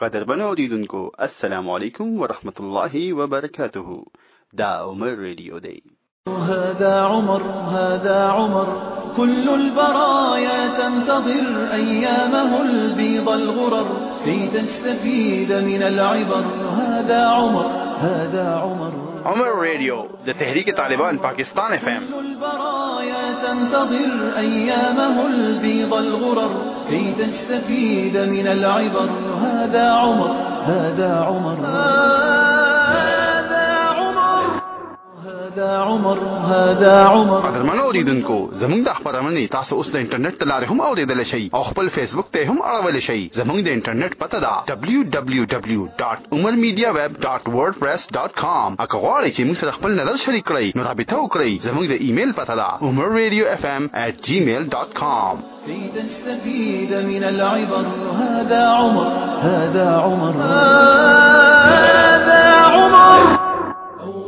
قدرمن اوریدونکو السلام علیکم ورحمة الله وبركاته. دا عمر رادیو دی هذا عمر هذا عمر كل البرايا تنتظر أيامه البيض الغرر كي تستفيد من العبر. هذا عمر هذا عمر. عمر رادیو د تحریک طالبان پاکستان FM كل البرايا تنتظر أيامه البيض الغرر كي تستفيد من العبر. هذا عمر هذا عمر. هذا عمر قدرمن اوریدونکو زموږ د خبرونه تاسو اوس د انټرنیټ تلاره هم اوریدل شئ او خپل فیسبوک ته هم اړول شئ زموږ د انټرنیټ پته دا www.umarmediaweb.wordpress.com اګه غواړئ چې موږ سره خپل نظر شریک کړئ نو رابطه وکړئ زموږ د ایمیل پته دا umarradiofm@gmail.com كي تستفيد من العبر هذا عمر هذا عمر. هذا عمر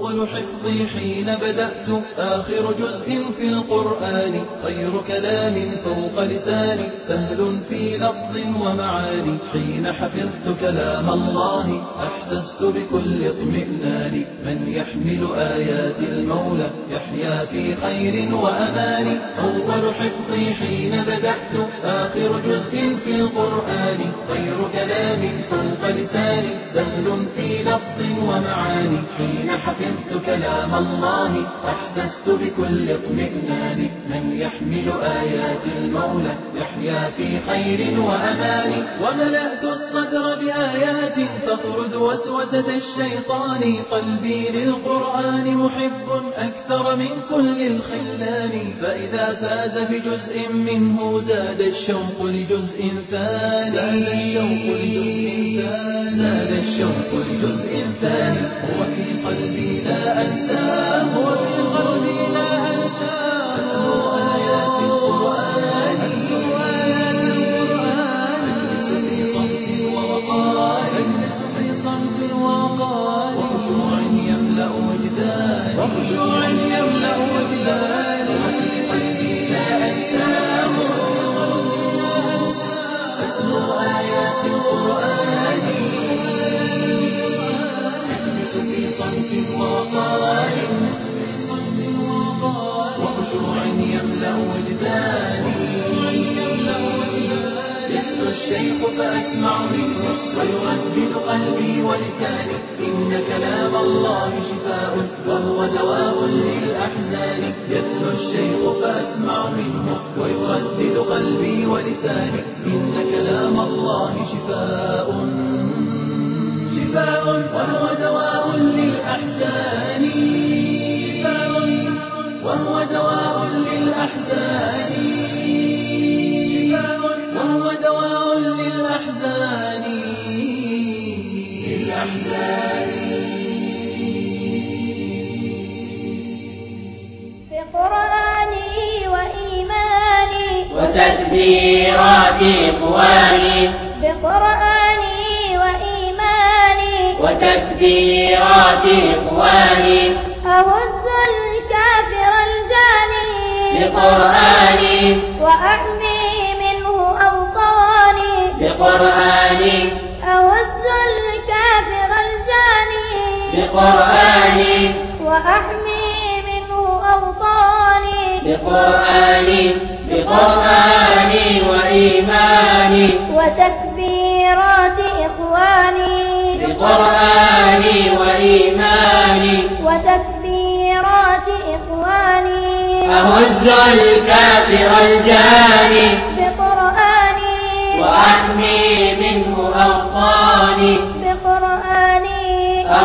أول حفظي حين بدأت آخر جزء في القرآن خير كلام فوق لساني سهل في لفظ ومعاني حين حفظت كلام الله أحسست بكل اطمئنان. من يحمل آيات المولى يحيا في خير وأمان. أول حفظي حين بدأت آخر جزء في القرآن خير كلام فوق لساني سهل في لفظ ومعاني حين حفظت كلام الله أحسست بكل اطمئنان من يحمل آيات المولى يحيا في خير وأمان وملأت الصدر بآيات تطرد وسوسة الشيطان قلبي للقرآن محب أكثر من كل الخلان فإذا فاز بجزء منه زاد الشوق لجزء ثاني زاد الشوق لجزء ثاني. زاد الشوق لجزء ثاني. هو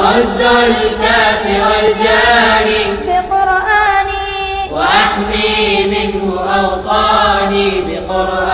أرد الكافر الجاني بقرآني وأحمي منه أوطاني بقرآني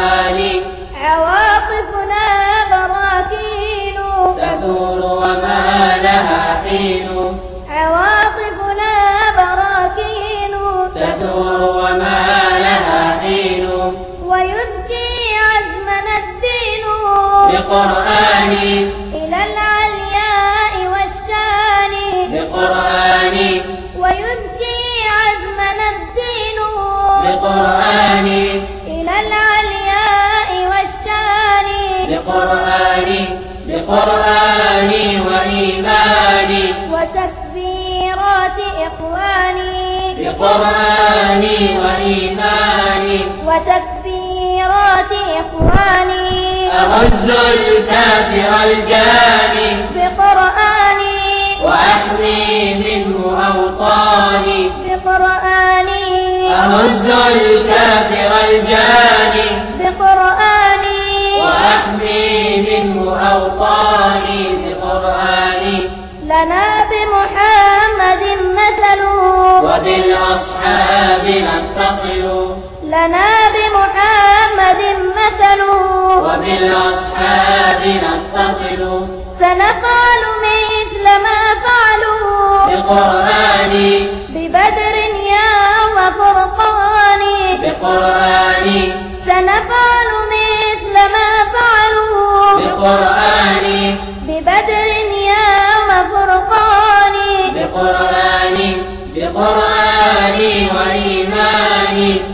الكافر الجاني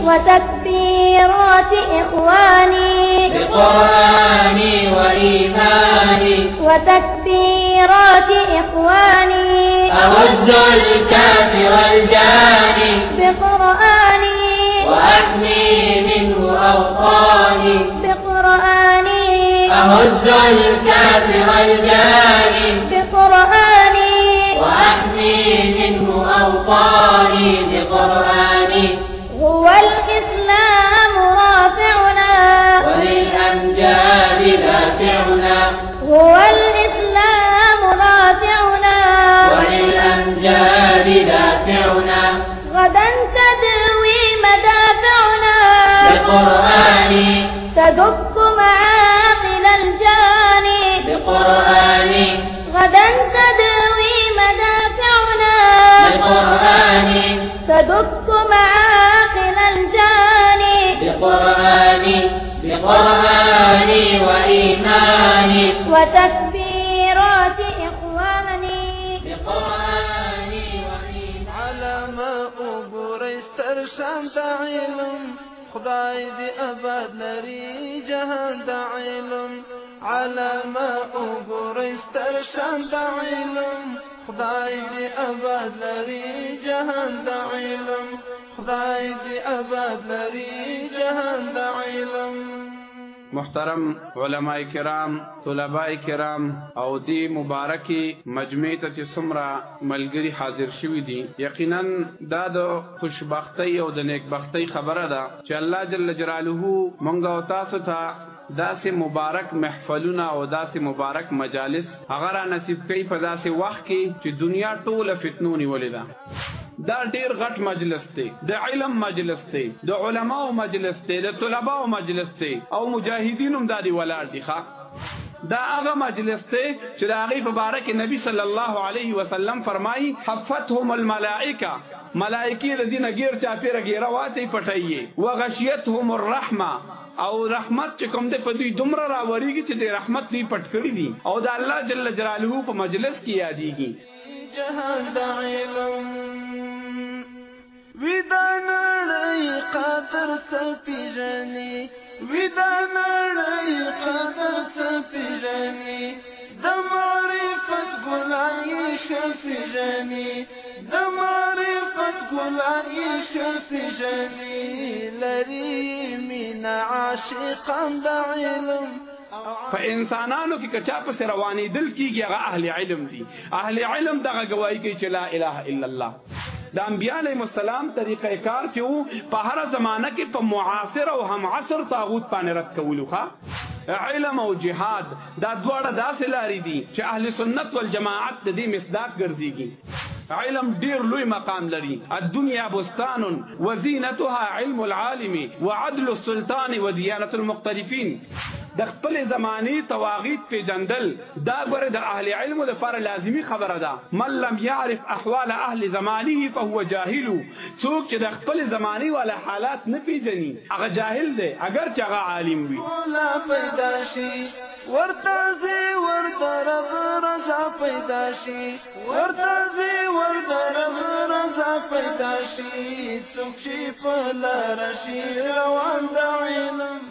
وتكبيرات إخواني. بقرآني وإيماني. وتكبيرات إخواني. أهز الكافر الجاني. بقرآني. وأحمي منه أوطاني. بقرآني. أهز الكافر الجاني. تدك معاقل الجاني بقرآني غدا تدوي مدافعنا بقرآني تدك معاقل الجاني بقرآني بقرآني وإيماني وتكبيرات خدای دې آباد لري جهان د علم. على ما وګورئ ستر شان د علم. خدای دې آباد لري جهان د علم. خدای دې آباد لري جهان د علم. محترم علماء کرام طلباء کرام او دی مبارکی مجمع ته چې څومره ملګری حاضر شوي دي. یقینا دا د خوشبختی او د نیکبختی خبره ده چې الله جل جلاله مونږ او تاسو ته داسې مبارک محفلونه او داسې مبارک مجالس. هغه را نصیب کوي په داسې وخت کې چې دنیا ټوله فتنو نیولې ده. دا ډیر غټ مجلس دی. د علم مجلس دی. د علماو مجلس دی. د طلباو مجلس دی. او مجاهدین هم دادی ولاړ دي ښا؟ دا هغه مجلس دی چې د هغه مبارک نبی صلی الله علیه وسلم فرمایي حفتهم الملائکه ملائکی دینه غیر چاپیره غیره واته پټایي وغشیتهم الرحمه او رحمت چې کوم دې په دوی دومره راوړيږي چې د رحمت دی پټ کړی دي او د الله جل جلاله په مجلس کې یادېږي جهان د علم ودا نړۍ قدر څه پیژني ودا نړۍ قدر پیژني د معرفت ګلای شفیژني د معرفت ګلای شفیژني لري مینا عاشقان د علم په انسانانو کې کچا په رواني دل کېږي هغه أهل علم دي أهل علم دغه گواہی کوي چې لا اله الا الله د انبیاء علیهم السلام طریقه کار چې په هر زمانہ کې په معاصر أو هم عصر طاغوت باندې رد کولو ښا علم او جهاد دا دواړه داسې لاري دي چې اهل سنت والجماعت د دې مصداق ګرځيږي علم ډیر لوی مقام لري. الدنيا بستان وزينتها علم العالم وعدل السلطان وديانة المقترفين د خپل زمانی تواغیت په جندل دا غره د اهل علم لپاره لازمی خبره ده. من لم يعرف احوال اهل زمانه فهو جاهل. څوک چې د خپل زمانی والا حالات نه پیژني هغه جاهل دی. اگر چې هغه عالم وي زی ورته رغ رضا پیدا شي ورته زی ورته رغ رضا پیدا شي څوک چې په لار شي روان د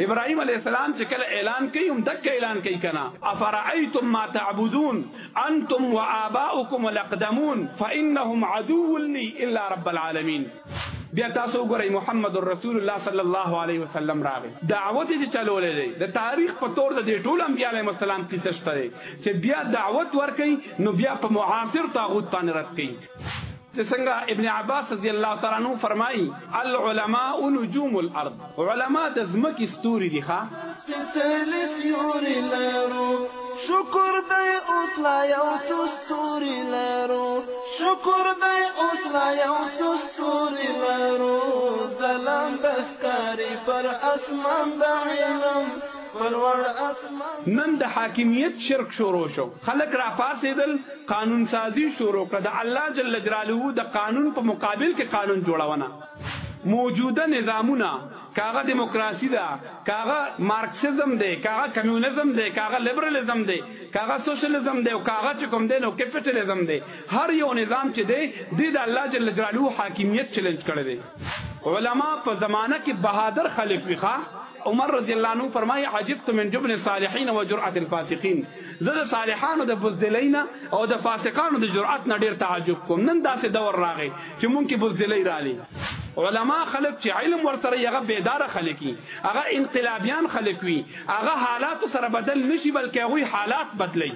إبراهيم عليه السلام کله إعلان کوي هم إعلان کوي کنا افرایتم ما تعبدون أنتم وآباؤكم الأقدمون فإنهم عدو لي إلا رب العالمين. بیا تاسو وګورئ محمد رسول الله صلی الله علیه وسلم راغی. دعوت یې چلولې دی. د تاریخ په تور د ټول انبیاء علیهم السلام کیسه شته چې بیا دعوت ورکړي نو بیا په معاصر طاغوت باندې رد کړي څنګه ابن عباس رضی الله تعالی عنہ فرمایي العلماء نجوم الأرض. علماء د زمکې ستوري دي ښا شکر دی اوس لا یو ستوري لرو شکر دی اوس لا یو ستوري لرو زلم بهکاری پر اسمان د علم نن د حاکمیت شرک شروع شو. خلک را پاسېدل قانون سازی شروع کړه د الله جل جلاله د قانون په مقابل کې قانون جوړونه. موجوده نظامونه. کاغه دیموکراسي ده. کاغه مارکسیزم ده کاغه کمیونیزم ده کاغه لیبرالیزم ده کاغه سوشلیزم ده او کاغه چې کوم ده نو کیپټالیزم ده هر یو نظام چې ده د الله جل جلاله حاکمیت چیلنج کړی دی. علما په زمانہ کې بهادر خلک ویخه عمر رضی الله عنه فرمایي عجبت من جبن الصالحین و جرأت الفاسقین. زه د صالحانو د بزدلینا او د فاسقانو د جرأت نه ډیر تعجب کوم. نن داسې دور راغی چې مونږ کې بزدلی رالي علما خلق چې علم ورسره یغه بیدار خلقي هغه انقلابیان خلق وي هغه حالات سره بدل نشي بلکې هغه حالات بدلی.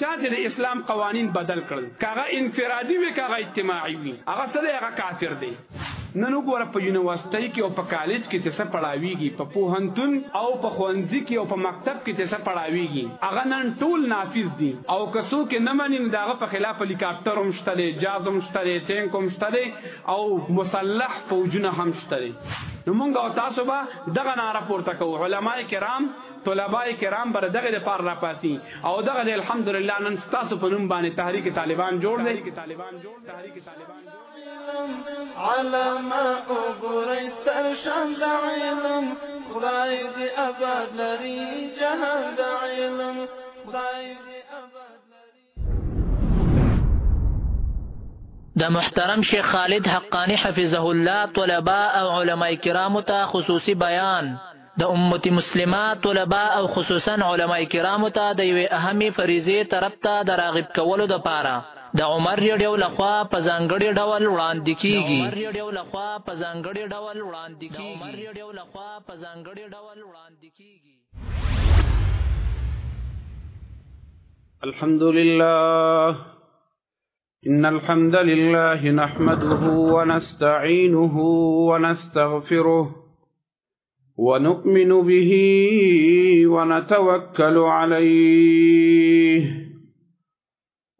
چا چې د اسلام قوانین بدل کړل کاغه انفرادي وي کاغه اجتماعي وي، هغه سره هغه کافر دی. نن وګوره په یونیورسيټي کې او په کالج کې څه پڑھاويږي په پوهنتون او په خوانځي کې او په مکتب کې څه پڑھاويږي هغه نن ټول نافذ دي. او کسو کې نه منین داغه په خلاف هلیکاپټر هم شته دي جاز هم شته دي ټینک هم شته دي او مسلح فوجونه هم شته دي نو مونږ او تاسو به دغه ناره پورته کوو. علما کرام طلباء کرام بر دغه د پار را پاسي او دغه الحمدلله نن تاسو په نوم باندې تحریک طالبان جوړ دی. طالبان جوړ تحریک طالبان علما وګورئ د علم خدای دې لري جهان د علم خدای دې د محترم شیخ خالد حقانی حفظه الله طلباء أو علماء کرام ته خصوصي بیان. د امت مسلمه طلباء أو خصوصا علماء کرام ته د یوې اهمي فریضې طرف ته د راغب کولو د پاره د عمر ریډیو لخوا په ځانګړي ډول وړاندې کیږي. عمر ریډیو لخوا په ځانګړي ډول وړاندې کیږي. عمر ریډیو لخوا په ځانګړي ډول وړاندې کیږي. الحمد لله إن الحمد لله نحمده ونستعينه ونستغفره ونؤمن به ونتوكل عليه.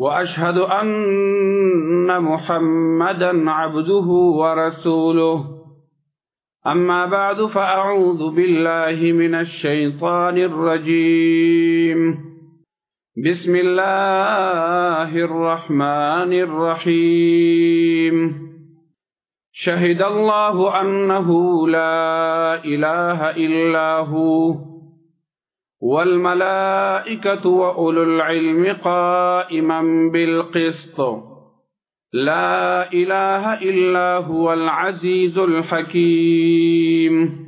وأشهد أن محمدا عبده ورسوله. أما بعد فأعوذ بالله من الشيطان الرجيم. بسم الله الرحمن الرحيم. شهد الله أنه لا إله إلا هو. والملائكة وأولو العلم قائما بالقسط. لا إله إلا هو العزيز الحكيم.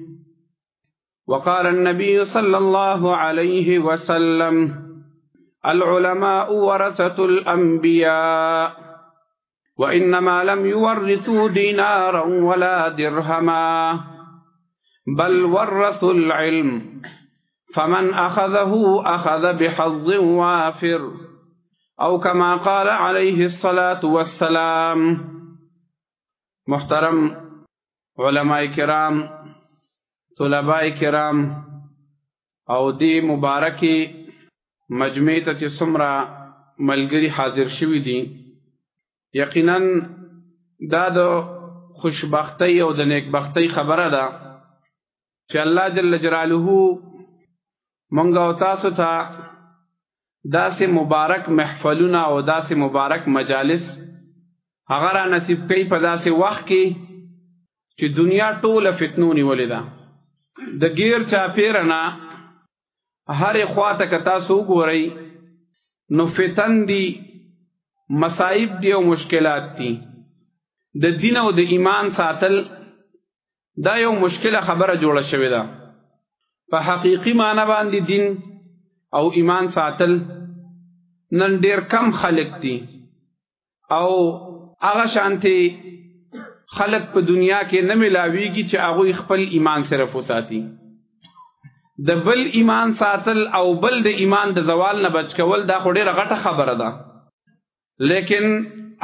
وقال النبي صلى الله عليه وسلم العلماء ورثة الأنبياء وإنما لم يورثوا دينارا ولا درهما بل ورثوا العلم. فمن أخذه أخذ بحظ وافر. أو كما قال عليه الصلاة والسلام محترم علماء کرام طلباء کرام أو دی مبارکی مجمع ته چې څومره ملګری حاضر شوي دي یقینا دا د خوشبختی أو د نیکبختی خبره ده چې الله جل جلاله مونږ او تاسو ته داسې مبارک محفلونه او داسې مبارک مجالس هغه را نصیب کوي په داسې وخت کې چې دنیا ټوله فتنو نیولې ده. د غیر چاپیره نه هر خواته که تاسو وګورئ نو فتن دي مصائب دي او مشکلات دي. د دین او د ایمان ساتل دا یو مشکله خبره جوړه شوې ده په حقيقي معنی باندې دین او ایمان ساتل نن ډیر کم خلق دي. او هغه شانتي خلق په دنیا کې نه ملاويږي چې هغه خپل ایمان صرف وساتي. د بل ایمان ساتل او بل د ایمان د زوال نه بچ کول دا خو ډیره غټه خبره ده. لیکن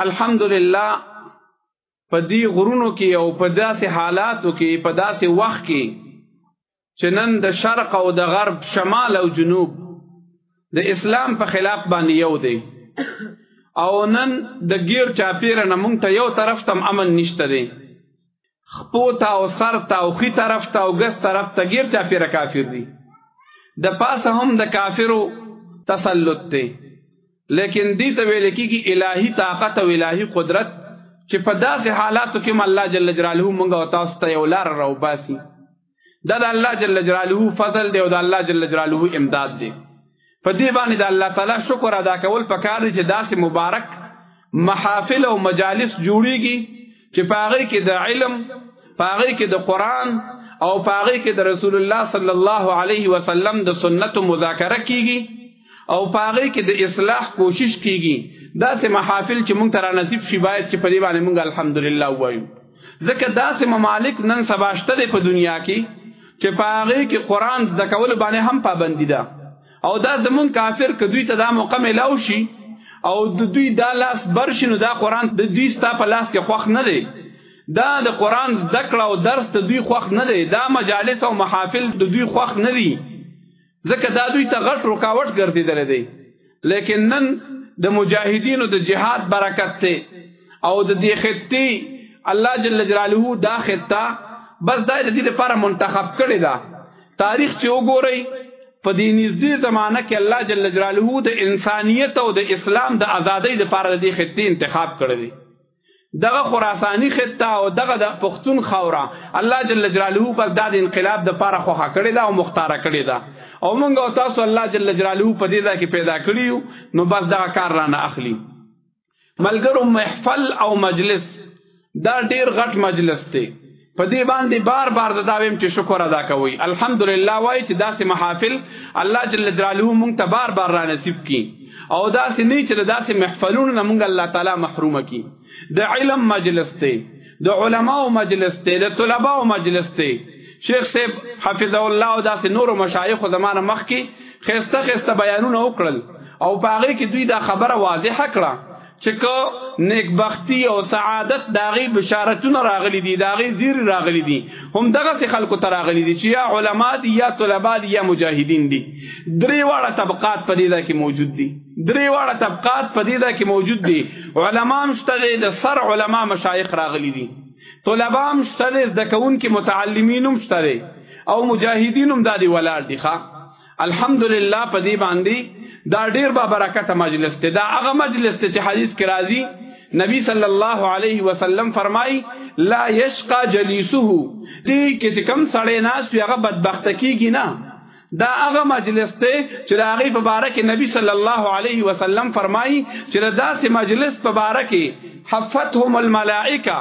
الحمدلله په دې غرونو کې او په داسې حالاتو کې، په داسې وخت کې چې نن د شرق او د غرب شمال او جنوب د اسلام په خلاف باندې یو دی. او نن د گیر چاپیره نه مونږ ته یو طرف تم امن نشته دی. خپو تا او سر تا او خي طرف تا او ګس طرف ته گیر چاپیره کافر دی. د پاسه هم د کافرو تسلط دی. لیکن دې ته ویل کېږي الهي طاقت او الهي قدرت چې په داسې حالاتو کې الله جل جلاله مونږ او تاسو ته یو لار راو باسي دا الله جل جلاله فضل دی او د الله جل جلاله امداد دی. په دې باندې د الله تعالی شکر ادا کول پکار دي چې داسې مبارک محافل او مجالس جوړیږي چې پاغه کې د علم پاغه کې د قران او پاغه کې د رسول الله صلی الله علیه وسلم د سنت مذاکره کیږي او پاغه کې د اصلاح کوشش کیږي. داسې محافل چې مونږ تر نصیب شي باید چې په دې باندې مونږ الحمدلله وایو ځکه داسې ممالک نن سباشته په دنیا کې چې پاغه کې قران د کول باندې هم پابندی ده. او دا زمون کافر که دوی ته دا موقع ملاو شي، او د دوی دا لاس برشنو دا قران د دوی ستا په لاس کې خوښ نه دی. دا د قران ذکر او درس د دوی خوښ نه دی. دا مجالس او محافل د دوی خوښ نه دی ځکه دا دوی ته غټ رکاوټ ګرځیدل دی. لیکن نن د مجاهدینو د جهاد برکت ته او د دې خطي الله جل جلاله دا خطه بس دا د دې لپاره منتخب کړی دا تاریخ چې وګورئ، په دې نږدې زمانہ کې الله جل جلاله د انسانیت او د اسلام د ازادۍ لپاره د خطې انتخاب کړی دغه خراسانی خطه او دغه د پښتون خاورا الله جل جلاله پر د انقلاب د لپاره خوخه کړی دا او مختاره کړی دا او موږ او تاسو الله جل جلاله په دې ځای کې پیدا کړیو نو بس دا کار را نه اخلي. ملګرو، محفل او مجلس، دا ډیر غټ مجلس دی. په دې باندې بار بار د داویم چې شکر ادا کوي الحمدلله وای چې داسې محافل الله جل جلاله مونږ ته بار بار را نصیب کړي. او داسې نه چې داسې محفلونو نه مونږ الله تعالی محروم کړي. د علم مجلس ته د علماو مجلس ته د طلباو مجلس ته شیخ صاحب حفظ الله او داسې نور مشایخ زمانه مخ کې خسته خسته بیانونه وکړل. او باغې کې دوی دا خبره واضحه کړه چې کو نیکبختی او سعادت داغي بشارتونه راغلي دي داغي زیر راغلي دي. هم دغه خلکو ته راغلي دي چې یا علما دي یا طلبا دي یا مجاهدین دي. درې واړه طبقات په دې کې موجود دي. درې واړه طبقات په دې کې موجود دي. علما مشته د سر علما مشایخ راغلي دي. طلبا مشته د کون کې متعلمین مشته او مجاهدین هم دادي ولار دي ښا. الحمدلله په دې باندې دا ډیر با برکت مجلس ته دا هغه مجلس ته چې حدیث کې راځي. نبی صلی الله علیه وسلم فرمای، لا یشقى جلیسه دې کې چې کم سړی ناس یو هغه بدبخت کیږي نه. دا هغه مجلس ته چې دا هغه په باره کې نبی صلی الله علیه وسلم فرمای چې دا سه مجلس په باره کې، حفتهم الملائکه.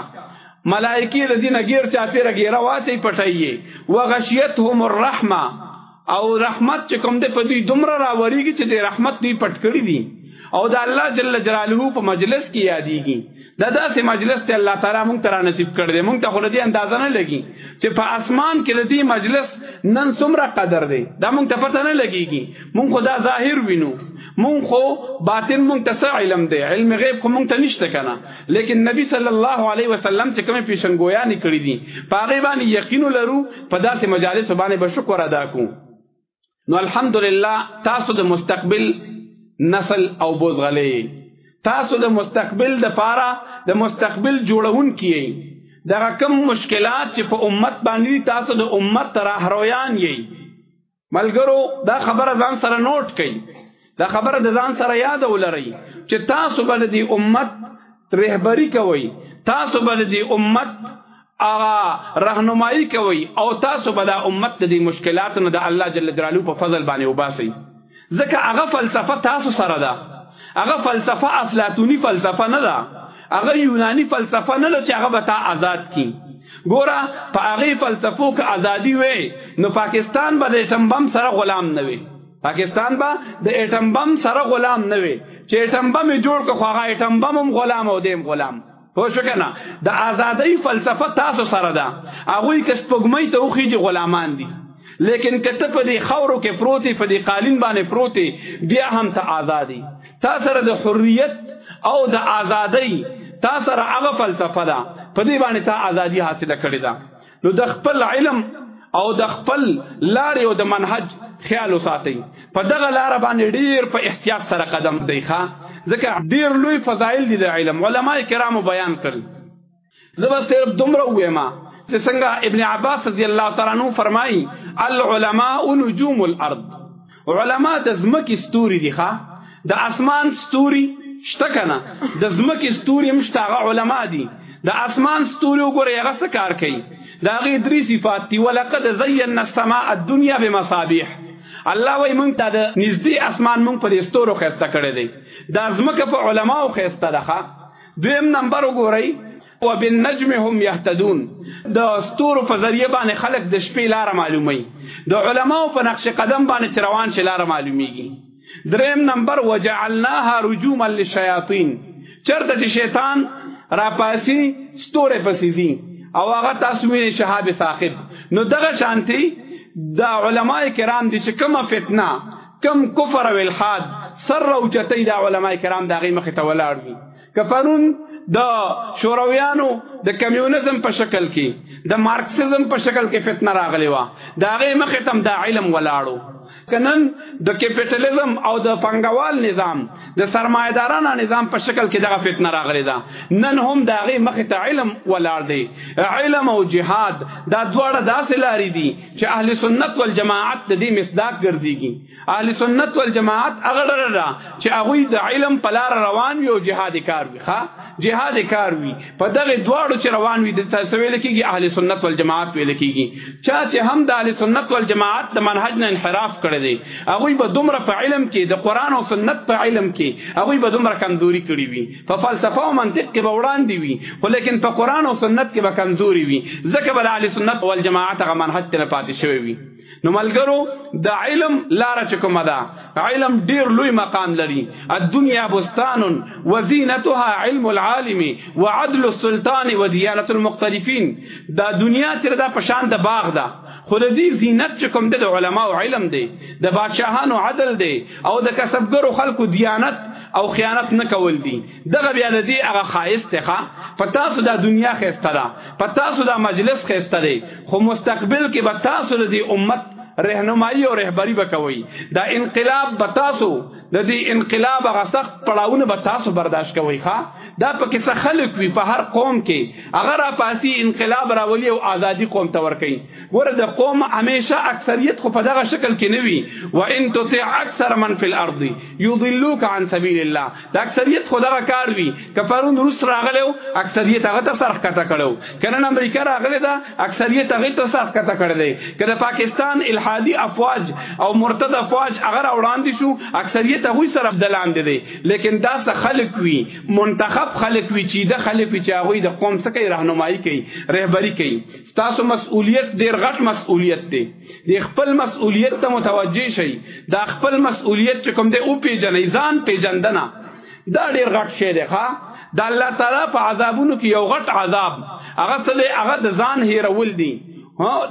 ملائکی رضی نگیر چاپی رگیرا واتی پټایي وغشیتهم الرحمه. او رحمت چې کوم دې په دوی دومره راوړيږي چې دې رحمت دوی پټ کړی دي او د الله جل جلاله په مجلس کې یادېږي دا داسې مجلس ته الله تعالی مونږ ته نصیب کړ دې مونږ ته خو دې اندازه نه لګي چې په اسمان کې دې مجلس نن څومره قدر دی دا مونږ ته پته نه لګيږي مونږ خدا ظاهر وینو. مونږ خو باطن مونږ ته علم دی علم غیب خو مونږ ته نشته کنه لیکن نبی صلی الله علیه وسلم چې کومه پیشنګویانې کړي دي پاغه باندې یقین لرو په داسې مجالس باندې به شکر ادا کوو نو الحمدلله تاسو د مستقبل نسل او بوزغلې تاسو د مستقبل د پاره د مستقبل جوړون کیي دا کم مشکلات چې په امت باندې تاسو د امت راهرویان یې. ملګرو، دا خبره ځان سره نوٹ کړئ دا خبره د ځان سره یاد ولرئ چې تاسو به د دې امت رهبری کوي تاسو به د دې امت اغا رهنمایي کوي او تاسو به د امت د مشکلاتو نه د الله جل جلاله په فضل باندې وباسي ځکه هغه فلسفه تاسو سره ده. هغه فلسفه افلاطونی فلسفه نه ده. هغه یونانی فلسفه نه ده چې هغه به تا آزاد کی ګوره، په هغه فلسفو کې ازادي وي نو پاکستان به د اټم بم سره غلام نه وي. پاکستان به د اټم بم سره غلام نه وي. چې اټم بم جوړ کو هغه اټم بم هم غلام او دیم غلام. پوه شو کنه؟ د ازادۍ فلسفه تاسو سره ده. هغه کې سپګمې ته اوخیږي غلامان دي. لیکن کته په دې خورو کې پروتي په دې قالین باندې پروتي بیا هم ته ازادي تا سره د حریت او د ازادۍ تا سره هغه فلسفه ده. په دې باندې تا ازادي حاصله کړې ده. نو د خپل علم او د خپل لارې او د منهج خیال وساتئ. په دغه لار باندې ډیر په احتیاط سره قدم دی ښا ځکه ډیر لوی فضایل دي د علم علما کرامو بیان کړل. زه بس صرف دومره وایم چې څنګه ابن عباس رضی الله تعالی عنہ فرمایي العلماء نجوم الارض. علما د زمکې ستوري دي ښا؟ د اسمان ستوري شته کنه د زمکې ستوري هم شته اغه علما دي. د اسمان ستوري وګوره هغه څه کار کوي؟ دا غي درې صفات دي ولقد زينا السماء الدنيا بمصابيح. الله وای مونږ ته د نږدې اسمان مونږ په ستورو خسته کړی دی دا زمکه په علماو خسته ده دویم نمبر وګورئ. وبالنجم هم يهتدون د ستورو په ذریعہ باندې خلق د شپې لار معلومي د علماو په نقش قدم باندې روان شي لار معلومیږي دریم نمبر، وجعلناها رجوما للشياطين چرته چې شیطان را پاسي ستوره پسې دي او هغه تاسو وینئ شهاب ثاقب. نو دغه شانتي، دا علماء کرام دي چې کومه فتنه کم کفر او الحاد سر او چتای دا علماء کرام دا غي مخ ته ولاړ دي. کفرون د شورویانو د کمیونیزم په شکل کې د مارکسیزم په شکل کې فتنه راغلی و دا غي مخ ته دا علم ولاړو کنن د کیپټالیزم او د پانګوال نظام د سرمایدارانه نظام په شکل کې دغه فتنه راغلی ده. نن هم د هغه مخ ته علم ولاړ دی. علم او جهاد دا دواړه داسې لاري دي چې اهل سنت والجماعت د دې مصداق ګرځيږي اهل سنت والجماعت هغه ډره چې هغه د علم په لار روان وي او جهاد کار وي ښا جهاد کار وي په دغه دواړو چې روان وي د تاسو ویل کېږي؟ اهل سنت والجماعت ویل کېږي. چا چې هم د اهل سنت والجماعت د منهج نه انحراف کړی دی هغه به دومره په علم کې د قران او سنت په علم کې هغه به دومره کمزوري کړی وي. په فلسفه او منطق کې به وړاندې وي خو لیکن په قران او سنت کې به کمزوري وي. ځکه به اهل سنت والجماعت هغه منهج ته پاتې شوی وي نو ملګرو د علم لار چکم ده؟ علم ډیر لوی مقام لري. الدنيا بستان، وزینتها علم العالم، وعدل السلطان وديانة المحترفين دا دنیا تر دا پشان د باغ ده. خود دې زینت چکم د علماء علم دی. د بادشاهانو عدل دی. او د کسبګرو خلکو دیانت او خیانت نه کول دي. دغه بیا د دې هغه خایس ته پتا سو د دنیا خسته ده. پتا سو د مجلس خسته ده خو مستقبل کې به تاسو د امت رهنمایي او رهبری وکوي دا انقلاب بتاسو د دې انقلاب هغه سخت پړاوونه به تاسو برداشت کوئ ښا. دا پکې څه خلک وي په هر قوم کې. اگر پاسی انقلاب راولي او ازادي قوم ته ورکي ګوره د قوم همیشه اکثریت خو په دغه شکل کې نه وي. و ان تطع اکثر من فی الارض یضلوک عن سبیل الله. دا اکثریت خو دغه کار وي. کفرون روس راغلو اکثریت هغه ته سرخ کته کړو کنه امریکا راغله دا اکثریت هغه ته سرخ کته کړل دي کله پاکستان الحادی افواج او مرتد افواج اگر وړاندې شو، اکثریت دې ته وې سره بدلاند دي لیکن دا څه خلق وي. منتخب خلق وي چې د خلق وي چې هغه د قوم څخه راهنمایي کوي رهبری کوي. تاسو مسؤلیت ډیر غټ مسؤلیت دی. د خپل مسؤلیت ته متوجي شئ. دا خپل مسؤلیت چې کوم دی، او پیژنې ځان پیژندنه. دا ډیر غټ شی دی، ښا؟ د الله تعالی په عذابونو کې یو غټ عذاب. هغه څه هغه د ځان هیرول دي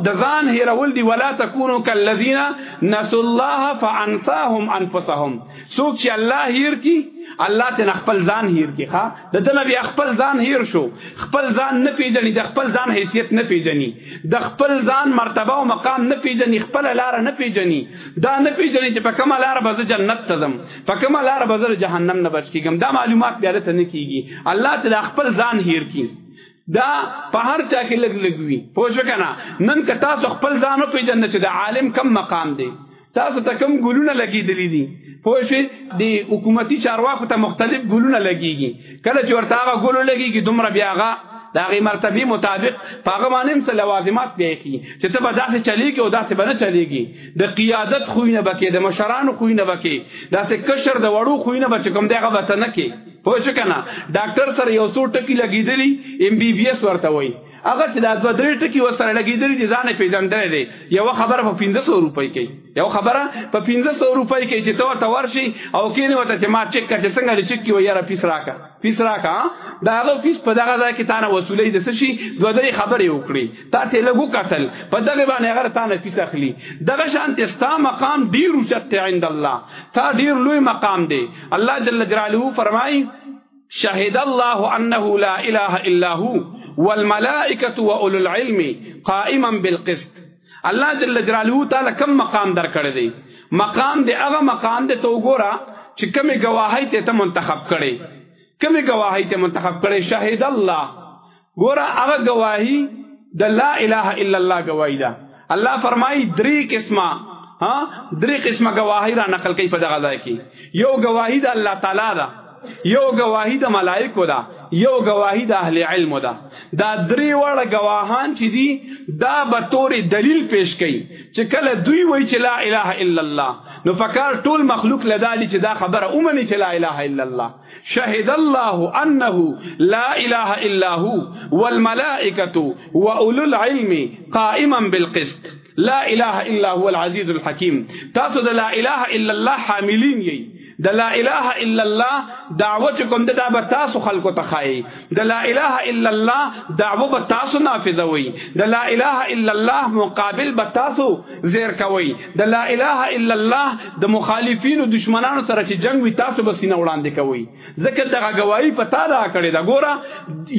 د ځان هیرول دي ولا تکونو کالذین نسوا الله فانساهم انفسهم. څوک چې الله هیر کی الله ته خپل ځان هیر کی ښا د دنه بیا خپل ځان هیر شو. خپل ځان نه پیژني د خپل ځان حیثیت نه پیژني د خپل ځان مرتبه او مقام نه پیژني خپل لار نه پیژني دا نه پیژني چې په کومه لار به جنت ته ځم په کومه لار به جهنم نه بچ کیږم دا معلومات بیا ته نه کیږي الله ته خپل ځان هیر کی. دا په هر چا کې لګ لګ پوه شو کنه نن که تاسو خپل ځان په جنت چې د عالم کم مقام دی تاسو ته کوم ګلونه لګیدلې دي؟ پوه شئ د حکومتي چارواکو ته مختلف ګلونه لګیږي کله چې ورته هغه ګلو لګیږي دومره بیا هغه دا غي مرتبه مطابق پاغه باندې څه لوازمات دی چې ته به داسې چلیږي او داسې بنه چلیږي د قیادت خوینه بکې د مشرانو خوینه بکې داسې کشر د وړو خوینه بچ کوم دغه وته نه کې. پوه شو کنه ډاکټر سره یو څو ټکی لګیدلی MBBS ورته وای هغه چې دا دوه درې ټکی وسره لګیدلی دي ځان پیژندل دي یو خبره په 1500 روپۍ کې. یو خبره په 1500 روپۍ کې چې تو ته ورشي او کینه وته چې ما check کړه څنګه دې check کی ویاره fees راکا fees راکا دا هغه fees په دغه ځای کې تانه وصولې د څه شي؟ دوه درې خبرې وکړي تا ته لګو قتل په دغه باندې هغه تانه fees اخلي. دغه شان تستا مقام ډیر اوچت عند الله. تا ډیر لوی مقام دی. الله جل جلاله فرمایي شهد الله انه لا اله الا هو والملائکه واولو العلم قائما بالقسط. الله جل جلاله تعالی کم مقام در کړی دی مقام دی هغه مقام دی تو ګورا چې کومه گواهی ته منتخب کړي کومه گواهی ته منتخب کړي شاهد الله ګورا هغه گواهی د لا اله الا الله گواهی ده الله فرمایي درې قسمه ها ہاں، درې قسمه گواهی را نقل کوي په دغه ځای کې یو گواهی د الله تعالی ده یو گواهی د ملائکو ده یو گواهی د اهل علم ده دا درې وړه گواهان چې دي، دا به تور دلیل پیش کړي. چې کله دوی وایي چې لا اله الا الله. نو فکر ټول مخلوق لدالي چې دا خبره اومني چې لا اله الا الله. شهد الله انه لا اله الا هو والملائکه واولو العلم قائما بالقسط. لا اله الا هو العزيز الحكيم تاسو د لا اله الا الله حاملین یی د لا اله الا الله دعوت کوم د به تاسو خلکو ته خای د لا اله الا الله دعوه به تاسو نافذوي. د لا اله الا الله مقابل به تاسو زیر کوي. د لا اله الا الله د مخالفین او دشمنانو سره چې جنگ وي تاسو به سینه وړاندې کوي ځکه دغه گواہی پتا دا کړی دا ګوره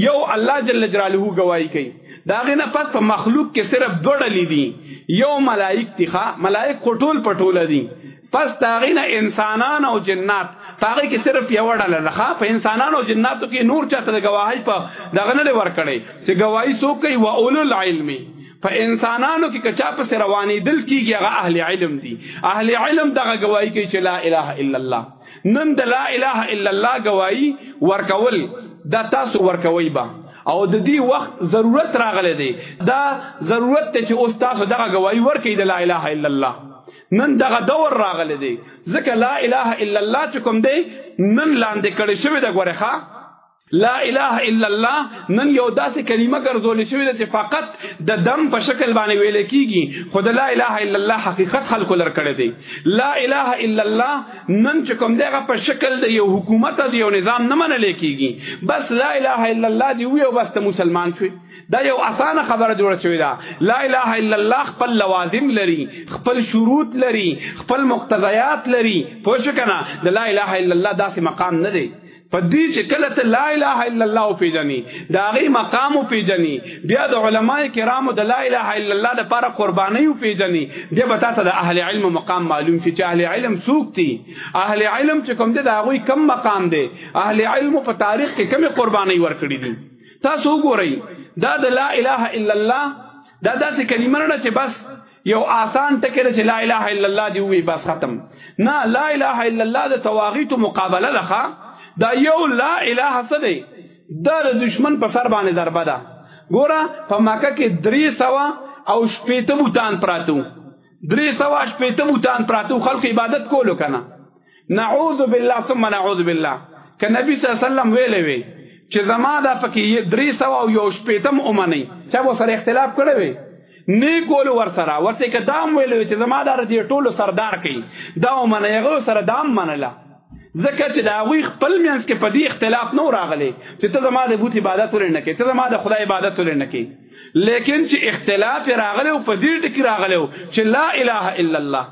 یو الله جل جلاله گواہی کوي. دا غنه پس په مخلوق کې صرف دوه ډلې دي. یو ملائک ښا ملائک کوټول پټول دي پس داغینه انسانان او جنات هغه کې صرف یو ډله ده. په انسانانو جناتو کې نور چاته د گواهی په دغه نه ور کړي چې گواهی سو کوي؟ و اولو العلم. په انسانانو کې کچا په رواني دل کېږي هغه اهل علم دي. اهل علم دغه گواهی کوي چې لا اله الا الله. نن د لا اله الا الله گواهی ورکول دا تاسو ورکوي با او د دې وخت ضرورت راغله دی. دا ضرورت ته چې اوس تاسو دغه گواہی ورکړئ د لا اله الا الله نن دغه دور راغلی دی. ځکه لا اله الا الله چې کوم دی نن لاندې کړي شوی د غوړخه لا اله الا الله نن یو داسې کلمه ګرځول شوی ده چې فقط د دم په شکل باندې ویل کیږي. خود لا اله الا الله حقیقت خلق لر کړی دی. لا اله الا الله نن چې کوم دغه په شکل د یو حکومت دی یو نظام نه منل کیږي. بس لا اله الا الله دی وی او بس مسلمان شوی دا یو اسانه خبره جوړه شوې ده. لا اله الا الله خپل لوازم لري خپل شروط لري خپل مقتضیات لري. پوه شو کنه د لا اله الا الله داسې مقام نه دی. په دې چې کله ته لا اله الا الله پیژني دا غي مقام پیژني بیا د علماء کرامو د لا اله الا الله لپاره قرباني پیژني بیا به تاسو د اهل علم مقام معلوم شي چې اهل علم څوک دي. اهل علم چې کوم دي دا غوي کم مقام دي اهل علم په تاریخ کې کومه قرباني ورکړي دي. تاسو وګورئ دا د لا اله الا الله دا داسې کلمه نه چې بس یو آسان ټکی چې لا اله الا الله دی وی بس ختم. نه لا اله الا الله د تواغیت مقابله ده دا یو لا اله څه دی؟ دا د دشمن په سر باندې ضربه ده. ګوره په مکه کې درې سوا او شپېته بوتان پراتو درې سوا شپېته بوتان پراتو خلق عبادت کولو کنه نعوذ بالله ثم نعوذ بالله. ک نبی صلی الله علیه وسلم ویلې وی چې زما دا پکې درې سو او یو شپېتم اومني چا و سره اختلاف کړی وي نه کول ور سره. ورته کدام ویلو چې زما دا دې ټولو سردار کوي دا اومنه یغه سره دام منله. ځکه چې دا وی خپل مینس کې په دې اختلاف نو راغلي چې ته زما د بوت عبادت ولر نه کې ته زما د خدای عبادت ولر نه کې لیکن چې اختلاف راغلی او په دې ټکی راغلی چې لا اله الا الله.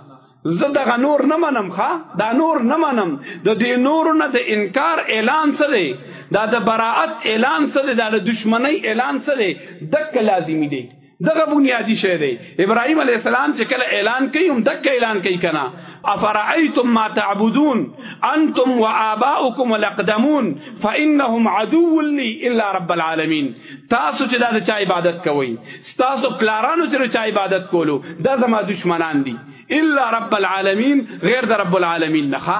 زه دغه نور نه منم ښا؟ دا نور نه منم. د دې نور نه د انکار اعلان څه دی دا د براءت اعلان څه دی؟ دا د دشمنی اعلان څه دک لازمی دی. دغه بنیادی شی دی. ابراهیم علی السلام چې کله اعلان کوي، هم دک اعلان کوي کنا افرأيتم ما تعبدون؟ انتم وآباؤكم الاقدمون؟ فانهم عدو لي الا رب العالمين تاسو چې دا چا عبادت کوي تاسو پلارانو چې چا عبادت کولو، دا زما دشمنان دي. الا رب العالمین، غیر د رب العالمین نه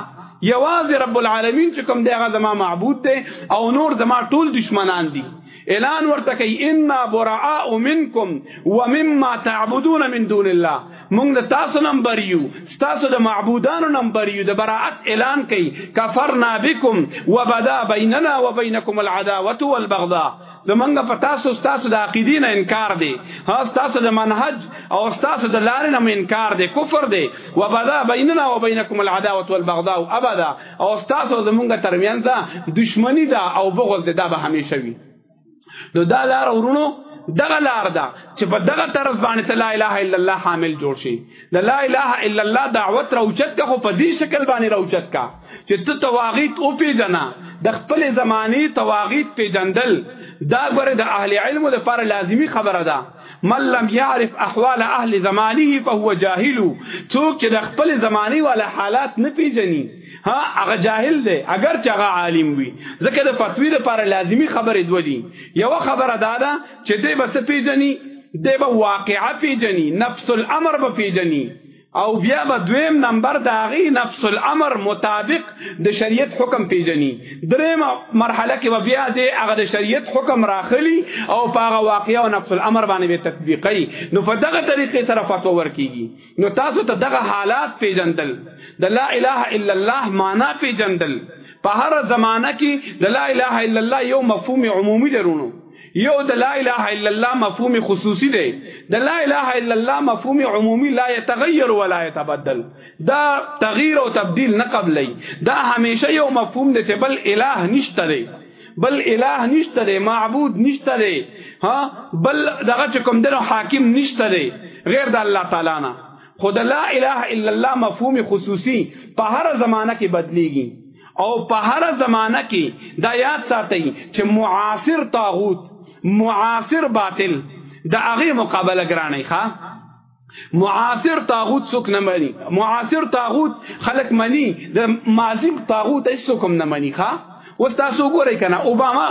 یواز رب العالمین چې کوم دی، هغه زما معبود دی او نور زما ټول دشمنان دي. اعلان ورته کوي ان براء منکم ومما تعبدون من دون الله. مونږ د تاسو نمبر یو تاسو د معبودانو نمبر یو. د براءت اعلان کوي، کفرنا بكم وبدا بيننا وبينكم العداوه والبغضاء. زمونږ په تاسو تاسو د عقیدین انکار دی. ها تاسو د منهج او تاسو د لارې نه انکار دی. کفر دی. وبدا بیننا وبینکم العداوه والبغضاء ابدا. او تاسو زمونږ ترمنځ دشمنی ده او بغض ده به همیشه وي. نو دا لار ورونو دغه لار ده چې په دغه طرف باندې لا اله الا الله حامل جوړ شي. د لا اله الا الله دعوت راوچت کا خو په دې شکل باندې راوچت کا چې ته تواغیت او پیژنا د خپل زمانی تواغیت پیژندل دا غره د اهل علم لپاره لازمی خبره ده. من لم يعرف احوال اهل زمانه فهو جاهل. څوک چې د خپل زمانی ولا حالات نه پیژني ها هغه جاهل دی. اگر چې هغه عالم وي. ځکه د فتوی لپاره لازمی خبره دوه دي. یو خبره دادا چې دی بس پیژني دی به واقعه پیژني نفس الامر به پیژني او بیا به دویم نمبر د هغه نفس الامر مطابق د شریعت حکم پیژني. دریم مرحله کې بیا د هغه د شریعت حکم راخلی او په هغه واقعیا او نفس الامر باندې به تطبیقي نو په دغه طریقې سره فتوا ورکیږي. نو تاسو ته دغه حالات پیژندل. د لا اله الا الله معنا پیژندل. په هر زمانہ کې د لا اله الا الله یو مفهوم عمومي درونو یو د لا اله الا الله مفهوم خصوصي دی. د لا اله الا الله مفهوم عمومي لا يتغير ولا يتبدل. دا تغییر او تبديل نه قبلي دا همیشه یو مفهوم دی چې بل اله نشته دی. بل اله نشته دی، معبود نشته دی، ها؟ بل دغه کوم دنو حاکم نشته دی، غیر د الله تعالی نه. خود لا اله الا الله مفهوم خصوصي په هر زمانہ کې بدليږي او په هر زمانہ کې دا یاد ساتئ چې معاصر طاغوت، معاصر باطل، د هغه مقابله ګرانه ښا؟ معاصر طاغوت څوک نه مني؟ معاصر طاغوت خلق مني، د ماضی طاغوت هیڅ څوک نه مني، ښا؟ اوس تاسو ګورئ کنه اوباما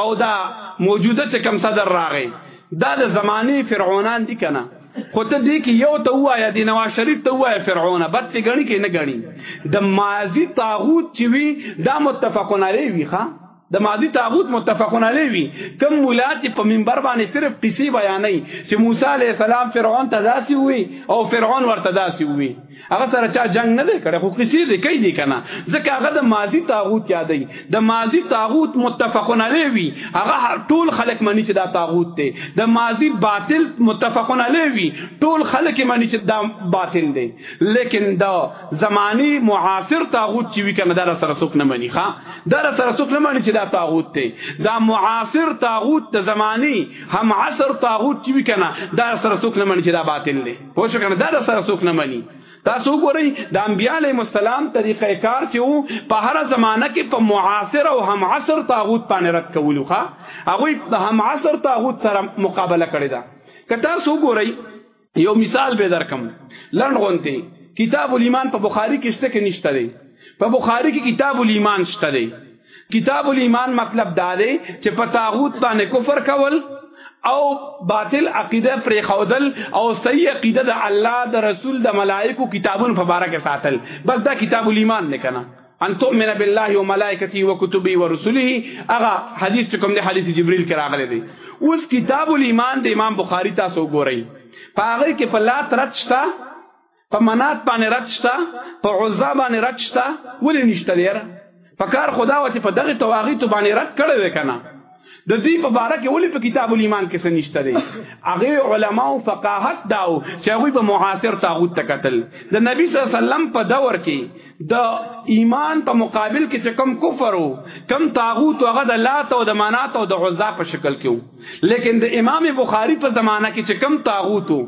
او دا موجوده چې کم صدر راغی، دا د زمانه فرعونان دي کنه خو ته دې کې یو ته وایا د نواز شریف ته وایا فرعون بد ته غڼي کې نه غني د ماضی طاغوت چې وی دا متفقون علی وی ښا د ماضی طاغوت متفقون علی وی کم مولات په منبر باندې صرف قصې بیانې چې موسی علیه السلام فرعون ته داسي وی او فرعون ورته داسي وی هغه سره چا جنگ نه دی کړی خو قصې دی کوي دی کنه. ځکه هغه د ماضی تاغوت یادې د ماضی تاغوت متفقون علی وی هغه ټول خلک منی چې دا تاغوت دی. د ماضی باطل متفقون علی وی ټول خلک منی چې دا باطل دی. لیکن دا زمانی معاصر تاغوت چې وی کنه دا سره څوک نه منی ښا؟ دا سره څوک نه منی چې دا تاغوت دی دا معاصر تاغوت د زمانی هم عصر تاغوت چې وی کنه دا سره څوک نه منی چې دا باطل دی پوه شو کنه دا سره څوک نه منی۔ تاسو ګورئ د انبیاء السلام طریقې کار چې وو په هر زمانہ کې په معاصر او هم عصر طاغوت باندې رد کولو ښا هغه د هم عصر طاغوت سره مقابله کړی دا۔ که تاسو ګورئ یو مثال به درکم لړن غونتی کتاب الایمان په بخاری کې شته کې نشته دی په بخاری کې کتاب الایمان شته دی کتاب الایمان مطلب دا دی چې په طاغوت باندې کفر کول او باطل عقیده پرېخودل او صحیح عقیده د الله، د رسول، د ملائکو کتابونو په ساتل. بس دا کتاب الایمان نه؟ کنه ان تؤمن بالله وملائکته وكتبه ورسله اغه حدیث کوم دی، حدیث جبرئیل کې راغلی دی. اوس کتاب الایمان د امام بخاری تاسو ګورئ پاغه کې په لات رچتا په منات باندې رچتا په عزا باندې رچتا ولې نشته لري فکر خدا وته په دغه تواغیت باندې رد کړی وکنه د دې په باره کې ولې په کتاب الایمان کې څه نشته دی هغه علما او فقاهت داو چې هغه په معاصر طاغوت تکتل د نبی صلی الله علیه وسلم په دور کې د ایمان په مقابل کې چې کم کفر وو کم طاغوت هغه د لات او د منات او د عزا په شکل کې وو لیکن د امام بخاری په زمانہ کې چې کم طاغوت وو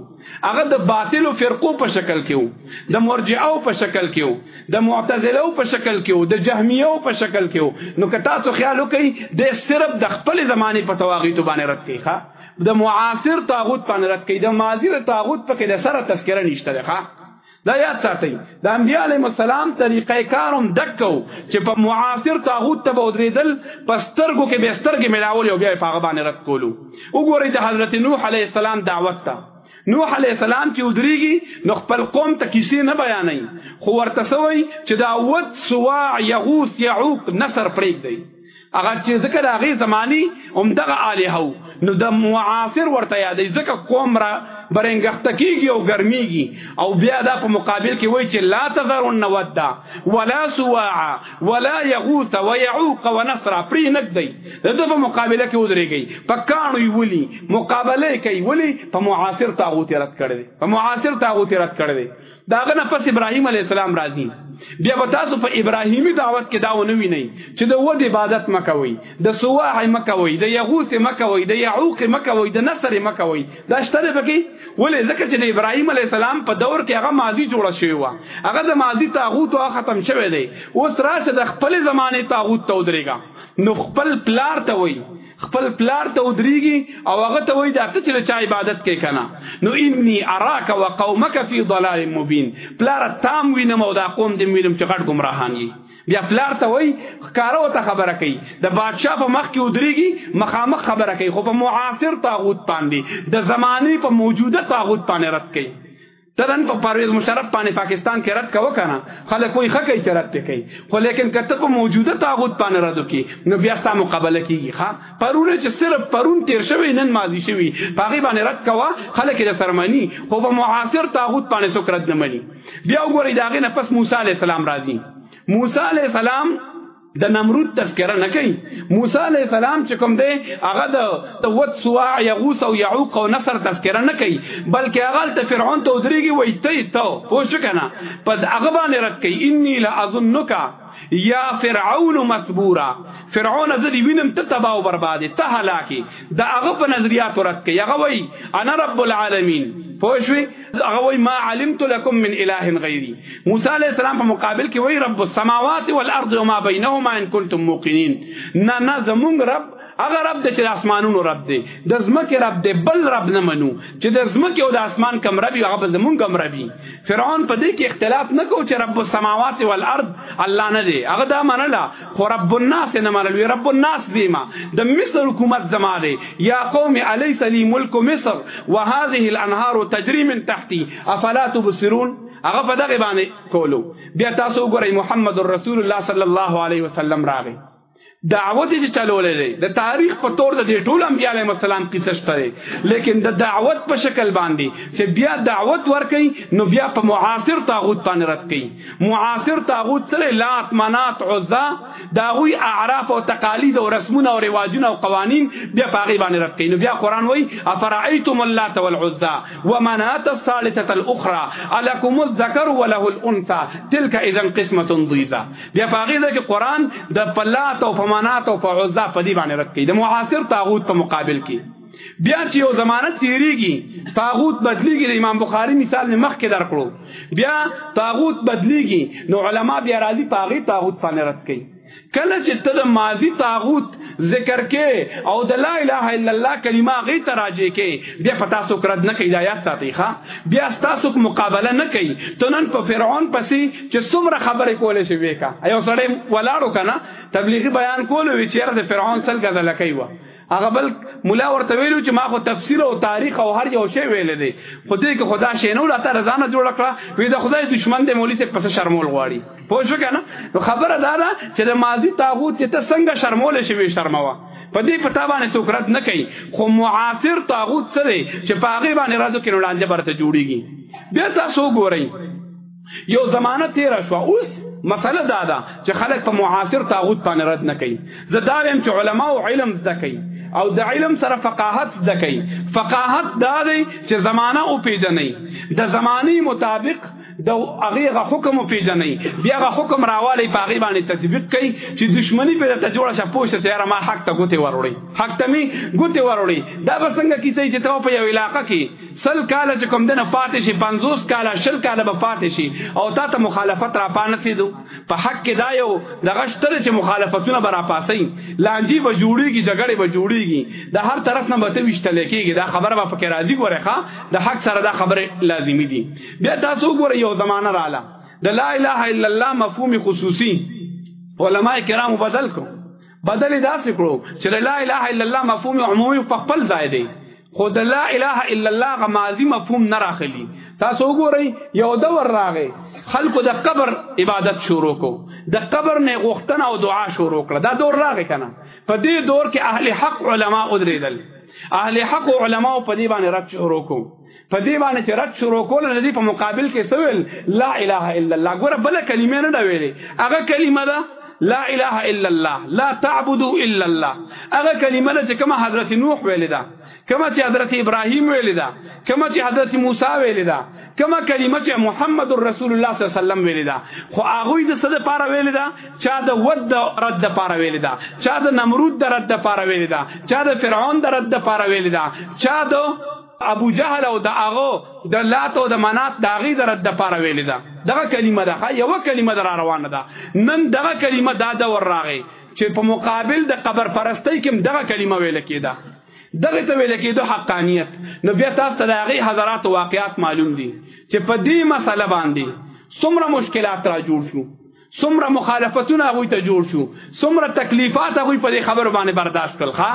هغه د باطل او فرقو په شکل کې وو د مرجئه په شکل کې وو د معتزله په شکل کې وو د جهمیه په شکل کې نو که تاسو خیال وکړئ د صرف د خپل زمانه په طواغیت باندې رد کړي ښا د معاصر طاغوت باندې رد کړي د ماضی طاغوت په کې د سره تذکرہ نشته ښا دا یاد ساتئ. د انبیاء علیهم السلام طریقې کاروم دکو چې په معاصر طاغوت ته بودریدل پسترګو کې به سترګې ملاول او بیا په هغه باندې رد کولو. وګورئ د حضرت نوح علیه السلام دعوت ته نوح علیه السلام چې ودریږي نو خپل قوم ته کیسې نه بیانوي. خو ورته سوی چې دا ود سواع یغوث یعوق نسر پرېږ دی هغه چې ذکر هغه زمانی عمدغه الہو نو د معاصر ورته یادې ځکه قوم را برنګخت کیږي او ګرميږي او بیا دا په مقابل کې وای چې لا تذرن ودا ولا سواع ولا يغوث ويعوق ونصر. پری نک دی. دغه په مقابله کې ودرېږي پکانو ولي. مقابله کوي ولي؟ په معاصر طاغوت رد کړي په معاصر طاغوت رد کړي داغه نه پس ابراهيم عليه السلام راځي. بیا به تاسو په ابراهيمي دعوت کې دا ونه وینئ چې د ود عبادت مکوي د سواع مکوي د یغوث مکوي د یعوق مکوي د نسر مکوي دا شته پکې؟ ولې؟ ځکه چې د ابراهيم عليه السلام په دور کې هغه ماضي جوړه شوی و هغه د ماضي طاغوت او ختم شوی دی. اوس راشه د خپل زمانه طاغوت ته ودرېګا نو خپل پلار ته وایي خپل پلار ته ودرېږي او هغه ته وایي دا ته چې چا عبادت کوي کنه نو انی اراک وقومک فی ضلال مبین. پلار تام وینم او دا قوم دې وینم چې غټ گمراهان یي بیا پلار ته وای ښکارو ته خبره کوي. د بادشاہ په مخ کې ودرېږي مخامخ خبره کوي. خو په معاصر طاغوت باندې د زمانه په موجوده طاغوت باندې رد کوي ترن په پرویز مشرف باندې پاکستان کې رد کوو کنه. خلک کوئی خکې چې رد کوي. خو لیکن کته په موجوده طاغوت باندې رد کوي نو بیا ستاسو مقابله کیږي ښا پرونه چې صرف پرون تیر شوی، نن ماضی شوی. پاغي باندې رد کوا خلک د سرمنی خو په معاصر طاغوت باندې څوک رد نه مني. بیا وګورئ داغه نه پس موسی علی السلام راځي. موسی علی السلام د نمرود تذکرہ نه کوي. موسی علی السلام چې کوم دی، هغه د ود سواع، یغوث او یعوق او نسر تذکرہ نه کوي. بلکې هغه ته فرعون ته ودرېږي وای ته ته، پوه شو کنه پس هغه باندې رد کوي. انی لاظنک یا فرعون مثبورا. فرعون زدی وینم، ته تبا او برباد ته هلاکی دا هغه په نظریات ورت کوي. هغه وای انا رب العالمین. پوښوي هغه وای ما علمت لكم من إله غیری موسی علیہ السلام په مقابل کې وای رب السماوات والأرض وما بينهما إن كنتم موقنين. نه نه زمون رب هغه رب د چې اسمانونو رب دی د زمکه رب دی بل رب نه منو۔ چې د زمکه او د اسمان کم ربي هغه به زمون کم ربي فرعون په دې کې اختلاف نه کو چې رب السماوات والارض الله نه دی هغه دا منله خو رب الناس نه منل رب الناس دیما د مصر حکومت زما دی یا قوم، الیس لی ملک مصر وهذه الانهار تجري من تحتي افلا تبصرون؟ هغه په دغه باندې کولو۔ بیا تاسو وګورئ محمد رسول الله صلی الله علیه وسلم راغی دعوت چې چلولې دی. د تاریخ په تور د دې ټول انبیاء علیهم السلام قصه شته لیکن د دعوت په شکل باندې چې بیا دعوت ورکړي، نو بیا په معاصر طاغوت باندې رد کړي. معاصر طاغوت سره لات منات عزا داوی اعراف او تقالید او رسمونه او رواجونه او قوانین بیا په پاغي باندې رد کړي. نو بیا قران وای افرایتم اللات والعزى ومنات الثالثه الاخرى الکم الذکر وله الانثى تلك اذا قسمة ضیزى بیا په پاغي د قران د پلات او منات او عزا په دې باندې رد کړي. د معاصر طاغوت په مقابل کې. بیا چې یو زمانه تیریږي طاغوت بدلیږي د امام بخاری مثال نه مخکې درکړو. بیا طاغوت بدلیږي نو علما بیا راځي پاغي طاغوت باندې رد کړي. کله چې ته د ماضی طاغوت ذکر کې او د لا اله الا الله کلمه غي تراجه کې. بیا پتا سو کرد نه کوي آیات ساتي ښا بیا تاسو مقابله نه کوي ته نن په فرعون پسې چې څومره خبرې کولې شي وکا ایو سړی ولاړو کنه تبلیغي بیان کول وی چې د فرعون سل غزل کوي هغه بل مولا ورته ویلو چې ما خو تفسیر او تاریخ او هر یو شی ویل دي خدای کې خدا شي نو لاته رضانه جوړ کړه. وی دا خدای دشمن دی مولوی څخه پس شرمول غواړي. پوه شو کنه نو خبره دا ده چې د ماضی تاغوت ته څنګه شرمول شي شرموا په دې پتا باندې سوکرت نه کوي. خو معاصر طاغوت سره چې پاغي باندې راځو کې وړاندې برته جوړیږي. بیا تاسو ګورئ یو زمانہ تیر شو اوس مسله دا ده چې خلک په معاصر طاغوت باندې رد نه کوي. زدارم چې علما او علم زده کوي او د علم سره فقاهت زده کوي فقاهت دا دی چې زمانہ او پیژنې د زمانی مطابق د هغه حکم پیژنې بیا هغه حکم راوالی په هغه باندې تطبیق کوي چې دشمنی په ته جوړه شه پوښتنه سره ما حق ته ګوته وروړي حق ته می ګوته وروړي دا به څنګه کیسه چې ته په یو علاقې کې سل کال چې کوم دنه پاتې شي 50 کال شل کال به پاتې شي او تا ته مخالفت را پانه سیدو په حق کې دا یو دغه شتره چې مخالفتونه برا پاسي لانجی به جوړيږي جګړه به جوړيږي د هر طرف نه به ته وشتل کېږي. دا خبره به فکر راځي، ګوره د حق سره دا خبره لازمی دي. بیا تاسو ګوره یو زمانہ رااله د لا اله الا الله مفهوم خصوصي. علماء کرام بدل کو بدل دا کړو چې لا اله الا الله مفهوم عمومي په خپل ځای دی. خود لا اله الا الله غ ماضی مفهوم نه راخلی تاسو وګورئ، یو دور راغی. خلکو د قبر عبادت شروع کو. د قبر نه غوښتنه او دعا شروع کړه. دا دور راغی کنه په دې دور کې اهل حق علما ودرېدل. اهل حق علما په دې باندې رد شروع کو. په دې باندې چې رد شروع کول نه دي په مقابل کې سویل لا اله الا الله. ګوره بل کلمه نه دا ویلې. هغه کلمه ده لا اله الا الله. لا تعبدوا الا الله. هغه کلمه چې کومه حضرت نوح ویل ده. کما چې حضرت ابراهیم ویل دا کما چې حضرت موسی ویل دا کما کلمه چې محمد رسول الله صلی الله علیه وسلم ویل دا خو هغه د څه د پاره ویل دا چا د ود رد پاره ویل دا چا د نمرود د رد پاره ویل دا چا د فرعون د رد پاره ویل دا چا د ابو جهل او د هغه د لات او د منات د هغه د رد د پاره ویل دا دغه کلمه ده یو کلمه در روانه ده. نن دغه کلمه دا د ور راغی چې په مقابل د قبر پرستی کې دغه کلمه ویل کېده دغه ته ویل کېدو حقانیت. نو بیا تاسو ته هغه حضرات واقعات معلوم دي چې په دې مسله باندې څومره مشکلات را جوړ شو، څومره مخالفتونه هغه ته جوړ شو، څومره تکلیفات هغه په دې خبر باندې برداشت کړل، ښا؟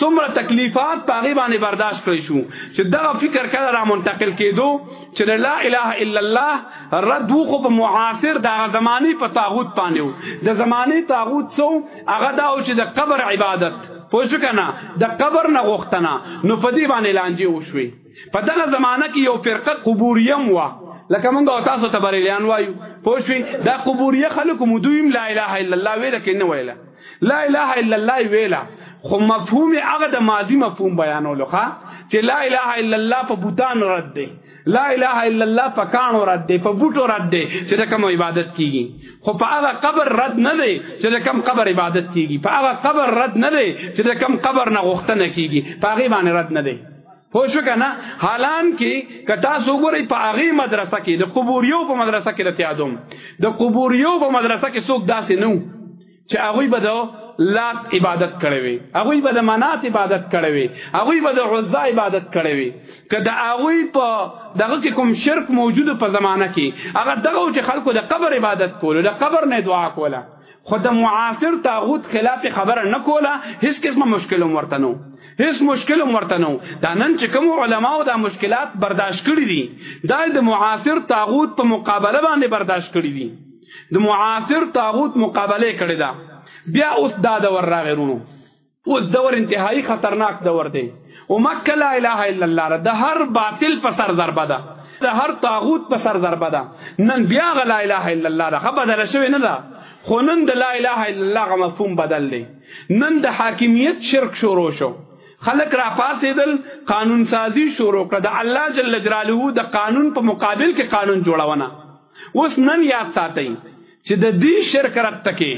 څومره تکلیفات په هغه باندې برداشت کړی شو چې دا فکر کړه را منتقل کېدو چې لا اله الا الله رد خو په معاصر د زماني په طاغوت باندې د زماني طاغوت سو هغه دا او چې د قبر عبادت. پوه شو کنه د قبر نه غوښتنه. نو په دې باندې لانجه وشوي په دغه زمانہ کې یو فرقه قبوریم وا لکه موږ تاسو ته بریلیان وایو. پوه شو دا قبوریه خلکو مدویم لا اله الا الله ویل کې نه ویله. لا اله الا الله ویله. خو مفهوم هغه د ماضی مفهوم بیانولو، ښا؟ چې لا اله الا الله په بوتان رد دی. لا اله الا الله په کانو رد دی، په بوټو رد دی، چې کوم عبادت کیږي. خو په هغه قبر رد نه دی چې کوم قبر عبادت کیږي. په هغه قبر رد نه دی چې کوم قبر نه غوښتنه کیږي. په هغه باندې رد نه دی. خو شو کنه حالان کې کتا سوګوري په هغه مدرسه کې، د قبوريو په مدرسه کې رته ادم د قبوريو په مدرسه کې څوک داسې نو چې هغه به لات عبادت کړي وي. هغه به د منات عبادت کړي وي. هغه به د عزا عبادت کړي وي. کله هغه په دغه کې کوم شرک موجود په زمانہ کې هغه دغه چې خلکو د قبر عبادت کول د قبر نه دعا کوله. خو د معاصر طاغوت خلاف خبره نه کوله هیڅ قسمه مشکل ورته نو هیڅ مشکل ورته نو دا نن چې کوم علما او د مشکلات برداشت کړی دي دا د معاصر طاغوت په مقابله باندې برداشت کړی دي. د معاصر تاغوت مقابله کړی دا بیا اوس دا دور راغرونو اوس دور انتهایی خطرناک دور دی. او مکه لا اله الا الله د هر باطل په سر ضربه ده. د هر طاغوت په سر ضربه ده. نن بیا لا اله الا الله ده. بدل شوی نه ده. خو نن د لا اله الا الله مفهوم بدل دی. نن د حاکمیت شرک شروع شو. خلق را پاسېدل قانون سازی شروع کړه. د الله جل جلاله د قانون په مقابل کې قانون جوړونه. اوس نن یاد ساتئ چې د دې شرک رات تکي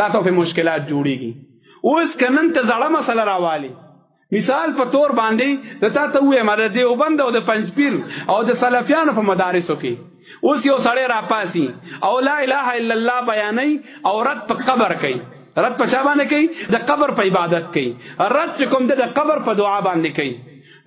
تا ته په مشکلات جوړيږي اوس کنن ته زړه مسله راوالي مثال په تور باندې د تا ته وې مده دی وبند او د پنځپیر او د سلفیانو په مدارسو کې. اوس یو سړی را پاسي او لا اله الا الله بیانې او رد په قبر کوي۔ رد په چا باندې کوي؟ د قبر په عبادت کوي۔ رد کوم د قبر په دعا باندې کوي۔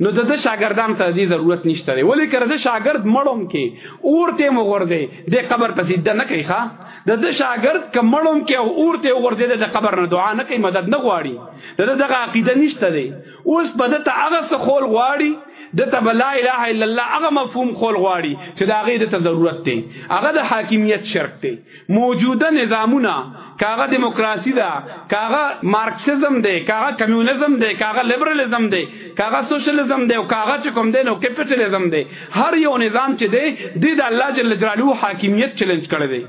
نو د شاګردان ته دې ضرورت نشته ولی کړه د شاګرد مړوم کې اورته مغور دی د قبر ته سیده نه کوي ښا د د شاګرد کمړوم کې اورته ورته د قبر نه دعا نه کوي مدد نه غواړي. د دغه عقیده نشته دی. اوس بده ته هغه څه خول غواړي د ته لا اله الا الله هغه مفهوم خول غواړي چې دا غي د ضرورت دی. هغه د حاکمیت شرط دی. موجوده نظامونه کاغه دیموکراسي ده کاغه مارکسیزم ده کاغه کمیونیزم ده کاغه لیبرالیزم ده که هغه سوشلیزم ده او که هغه چې کوم ده نو کیپټالیزم ده هر یو نظام چې ده د الله جل جلاله حاکمیت چیلنج کړی دی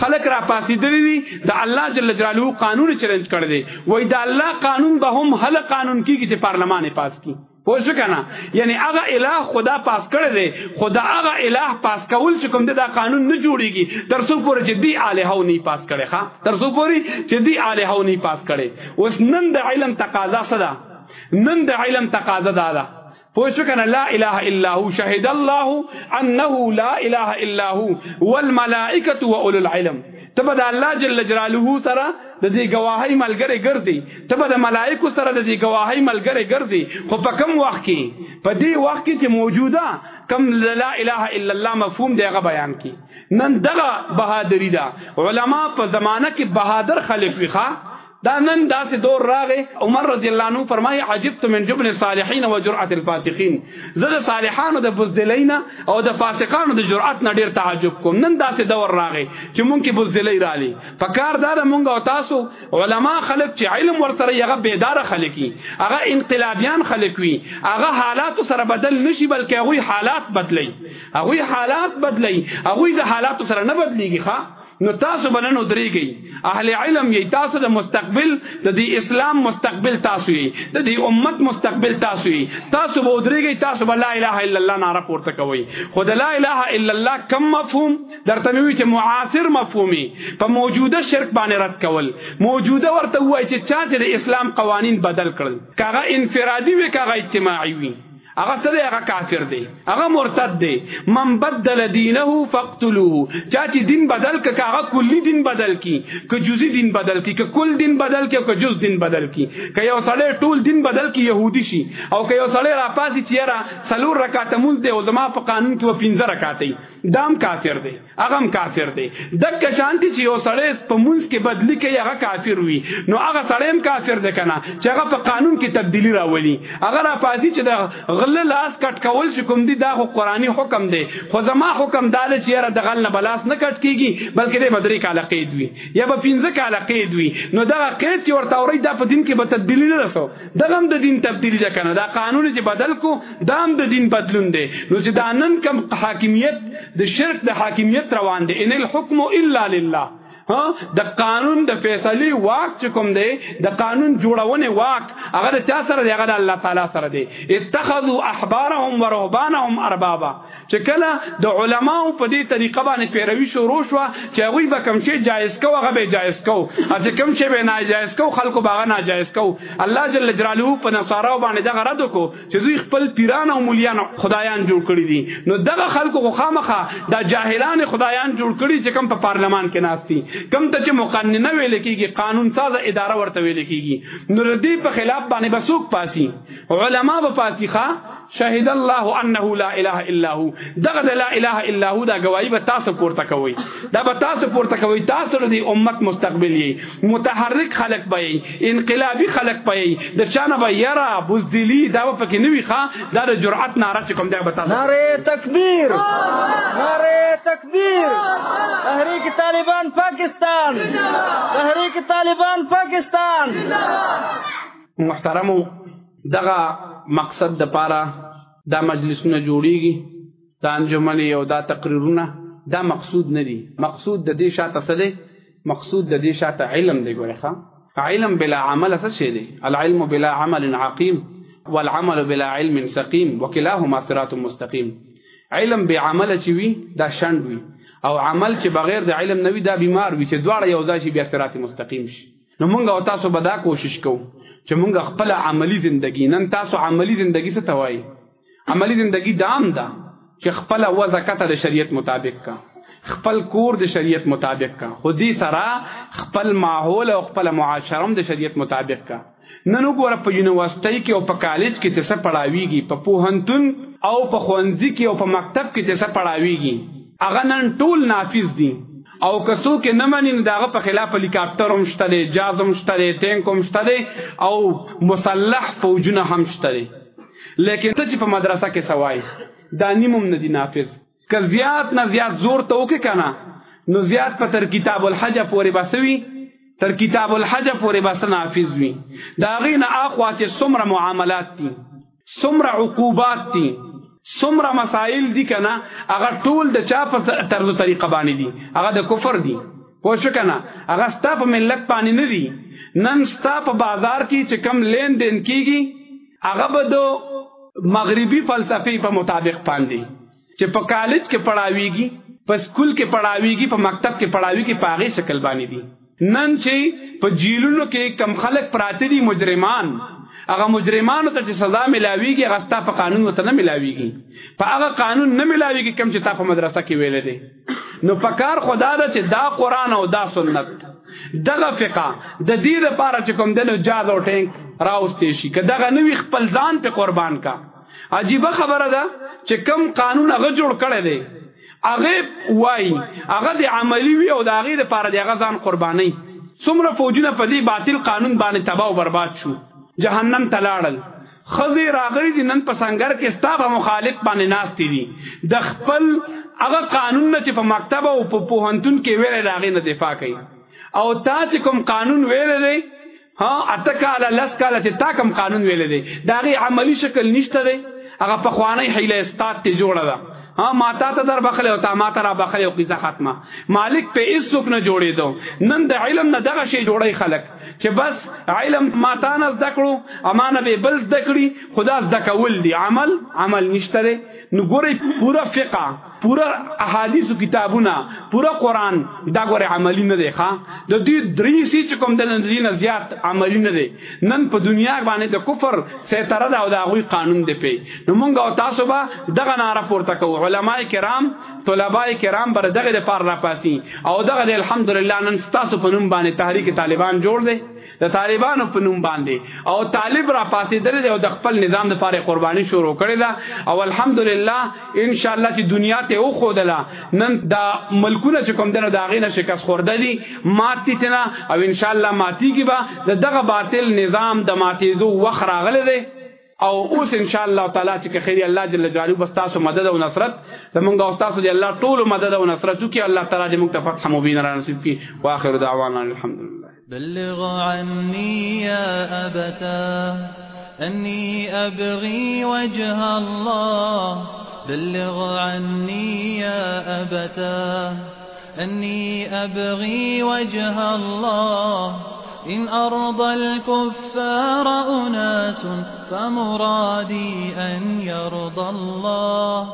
خلق را پاسیدلی دي د الله جل جلاله قانون چیلنج کړی دی. وای د الله قانون به هم هله قانون کیږي چې پارلمان pass کی پوه شو کنه یعنی هغه الہ خدا pass کړی دی خدا هغه الہ pass کول چې کوم دا قانون نه جوړیږي. تر څو پورې چې دی الہ نه pass کړي ښا تر څو پورې چې دی الہ نه pass کړي اوس نن د علم تقاضا صدا نن د علم تقاضا ده پوښ لا اله الا هو شهد الله انه لا اله الا هو والملائکه واولو العلم تبه د الله جل جلاله سره د دې گواهی ملګری ګرځي تبه د ملائکه سره د دې گواهی ملګری ګرځي خو په کم وخت کې په دې وخت کې چې موجوده کم لا اله الا الله مفهوم دیغه بیان کی نن دغه بهادری دا علما په زمانہ کې بهادر خلق ویخه دا نن داسې دور راغې عمر رضی الله عنه فرمایي عجبت من جبن الصالحین و جرأه الفاسقین. زه د صالحانو، د بزدلین او د فاسقانو د جرأت نه ډیر تعجب کوم. نن داسې دور راغې چې مونږ کې بزدلی رالي فکار دا مونږ او تاسو علما خلک چې علم ورسره یغه بیدار خلک هغه انقلابیان خلک وي هغه حالات سره بدل نشي بلکې هغه حالات بدلی. هغه حالات بدلی هغه د حالات سره نه بدلیږي، ښا؟ نو تاسو بلنو درېږي اهل علم یې تاسو د مستقبل د دې اسلام مستقبل تاسو یې. د دې امت مستقبل تاسو یې. تاسو به درېږي تاسو به لا اله الا الله ناره پورته کوي خو د لا اله الا الله کم مفهوم؟ درته وی چې معاصر مفهومي په موجوده شرک باندې رد کول. موجوده ورته وای چې چا چې د اسلام قوانین بدل کړل. که هغه انفرادي وي که هغه اجتماعي وي هغه سره هغه کافر دی. هغه مرتد دی. من بدل دینه فاقتلوه چا چې دین بدل ک هغه کلی دین بدل کی ک جزئی دین بدل کی ک کل دین بدل کی ک جز دین بدل کی. ک یو سړی ټول دین بدل کی يهودي شي. او ک یو سړی را پاسي چې څلور رکعات مول دی او زما په قانون کې و پنځه رکعاتې دام کافر دی هغه کافر دی. دک شانتی چې یو سړی په مونږ کې بدلی کوي هغه کافر وي. نو هغه سړی هم کافر دی کنه چې هغه په قانون کې تبدیلی راولي. هغه را پاسي چې د غل لاس cut کول چې کوم دي دا خو قرآني حکم دی. خو زما حکم دا دی چې را د غل نه به لاس نه cut کیږي بلکې د بدري کاله قید وي. یا به پنځه کاله قید وي. نو دا قید چې ورته اوري دا په دین کې به تبدیلی نه رسو. دا هم د دین تبدیلی ده کنه دا قانون چې بدل کو دا هم د دین بدلون دی. نو چې دا نن کم حاکمیت د شرک د حاکمیت روان دی ان الحكم الا لله. ها؟ د قانون د فیصله واک چې کوم دی، د قانون جوړونه واک، هغه چا سره دی؟ هغه الله تعالی سره دی. اتخذوا احبارهم ورهبانهم اربابا. چې کله د علماو په دې طریقه باندې پیروي شروع شو چې هغه به کوم شي جایز کو هغه به جایز کو چې کوم شي به ناجایز کو خلکو باغ ناجایز کو الله جل جلاله په نصارا باندې دغه رد کو چې دوی خپل پیران او مليان خدایان جوړ کړی دي. نو دغه خلکو خامخه د جاهلان خدایان جوړ کړی چې کوم په پارلمان کې ناشتي کم ته چې مقننه ویل کیږي قانون ساز اداره ورته ویل کیږي نو ردی په خلاف باندې بسوک پاسي علما به پاسي ښا شهد الله أنه لا إله إلا هو. دغه لا إله إلا هو دا گواہی به تاسو پورته کوي دا به تاسو پورته کوي تاسو د امت مستقبل یې متحرک خلق به انقلابی خلق به د چانه به یرا بوزدلی دا په کې نوي ښا دا د جرأت ناره چې کوم دا به تاسو ناره تکبیر ناره تکبیر تحریک طالبان پاکستان تحریک طالبان پاکستان محترمو دغه مقصد د پاره دا مجلسونه جوړیږي. دا انجمن او دا تقریرونه دا مقصود نه دي. مقصود د دې شاته څه مقصود د دې شاته علم دی ګوره ښا علم بلا عمل څه شي دی؟ العلم بلا عمل عقيم والعمل بلا علم سقيم وكلاهما صراط مستقيم علم بې عمل چي وي، دا شند وي. او عمل چې بغیر د علم نوي دا بیمار وي. چې دواړه یو ځای شي، بیا صراط مستقیم شي. نو مونږ او تاسو به دا کوشش کوو. چې مونږ خپل عملی زندگی نن تاسو عملی زندگی څه توای عملی زندگی دام دا چې خپل و زکات د شریعت مطابق کا خپل کور د شریعت مطابق کا خودی سره خپل ماحول او خپل معاشره د شریعت مطابق کا نن وګوره په یونیورسيټي کې او په کالج کې څه پڑھاویږي په پوهنتون او په خوانځي کې او په مکتب کې څه پڑھاویږي اغه نن ټول نافذ دي او کسو کې نه مانی نه داغه په خلاف هلیکاپټر هم شته دي جاز هم شته دي ټینک هم شته دي او مسلح فوجونه هم شته دي لیکن ته چې په مدرسه کې سوای دا نیمم نه دي نافذ. که زیات نه زیات زور ته وکې کنه نو زیات په تر کتاب الحج پورې بسوي تر کتاب الحج پورې بس نافذ وي؟ دا غینه اخوا چې څومره معاملات دي، څومره عقوبات دي څومره مسائل دي کنه هغه ټول د چا په طرز طریقه باندې دي هغه د کفر دي پوه شو کنه هغه ستا په ملت باندې نه دي نن ستا په بازار کې چې کم لین دین کیږي هغه به د مغربي فلسفي په مطابق باندې. چې په کالج کې پڑھاويږي په سکول کې پڑھاويږي په مکتب کې پڑھاويږي په هغه شکل باندې دي نن چې په جیلونو کې کم خلک پراته دي، مجرمان هغه مجرمانو ته چې سزا ملاويږي هغه ستا په قانون ته نه ملاويږي په هغه قانون نه ملاويږي کم چې تا په مدرسه کې ویل دي. نو پکار خدا دا چې دا قران او دا سنت دغه فقہ د دې لپاره چې کوم دنو جاز او ټینک راوستي شي. که دغه نوې خپل ځان په قربان کا. عجیب خبره ده چې کم قانون هغه جوړ کړی دی. هغه وای هغه د عملی وی او د هغه لپاره د هغه ځان قرباني څومره فوجونه په دې باطل قانون باندې تباہ او برباد شو جهنم تلاړل خزی راغلی دي نن په سنگر کې ستابه مخالف باندې ناس دي. د خپل هغه قانون نه چې په مکتب او په پوهنتون کې ویل راغی نه دفاع کوي. او تا چې کوم قانون ویل دی ها اتکاله لس کاله چې تا کوم قانون ویل دی دا غي عملی شکل نشته دی. هغه په خوانی حیله استاد ته جوړه ده. ها ماتا ته در بخله او تا ماته را بخله او قصه ختمه. مالک په هیڅ څوک نه جوړې دو نن د علم نه دغه شی جوړي خلک چې بس علم ماته نه ذکرو امانه به بل ذکرې خدا ذکول دی عمل عمل نشته نو ګوري پورا فقہ پورا احادیث کتابونه پورا قران دا ګوره عملی نه دی ښا؟ د دې درې سي چې کوم د نن زیات عملی نه دی. نن په دنیا باندې د کفر سيطره دا او دا غوي قانون دی پی. نو مونږ او تاسو به دغه ناره پورته کوو. علما کرام طلباء کرام بر دغه د پار را پاسي او دغه الحمدلله نن تاسو په نوم باندې تحریک طالبان جوړ دی. د طالبانو په نوم باندې. او طالب را پاسې درې او د خپل نظام د پاره قرباني شروع کړې ده. او الحمدلله ان شاء الله چې دنیا ته او خودله نن دا ملکونه چې کوم دنه دا غینه شکست خورده دي ماتي تنا او ان شاء الله ماتي کی به دغه باطل نظام د ماتېدو وخت راغله دی أو اوس ان شاء الله تعالی چې خیر الله جل جلاله بس تاسو مدد أو نصرت زمونږ أو تاسو دی الله ټول مدد أو نصرت وکي الله تعالی دې موږ ته فتح مبین را نصیب کړي. واخر دعوانا الحمدلله. بلغ عني يا أبتا أني أبغي وجه الله. بلغ عني يا أبتا أني أبغي وجه الله. إن أرضى الكفار أناس فمرادي أن يرضى الله.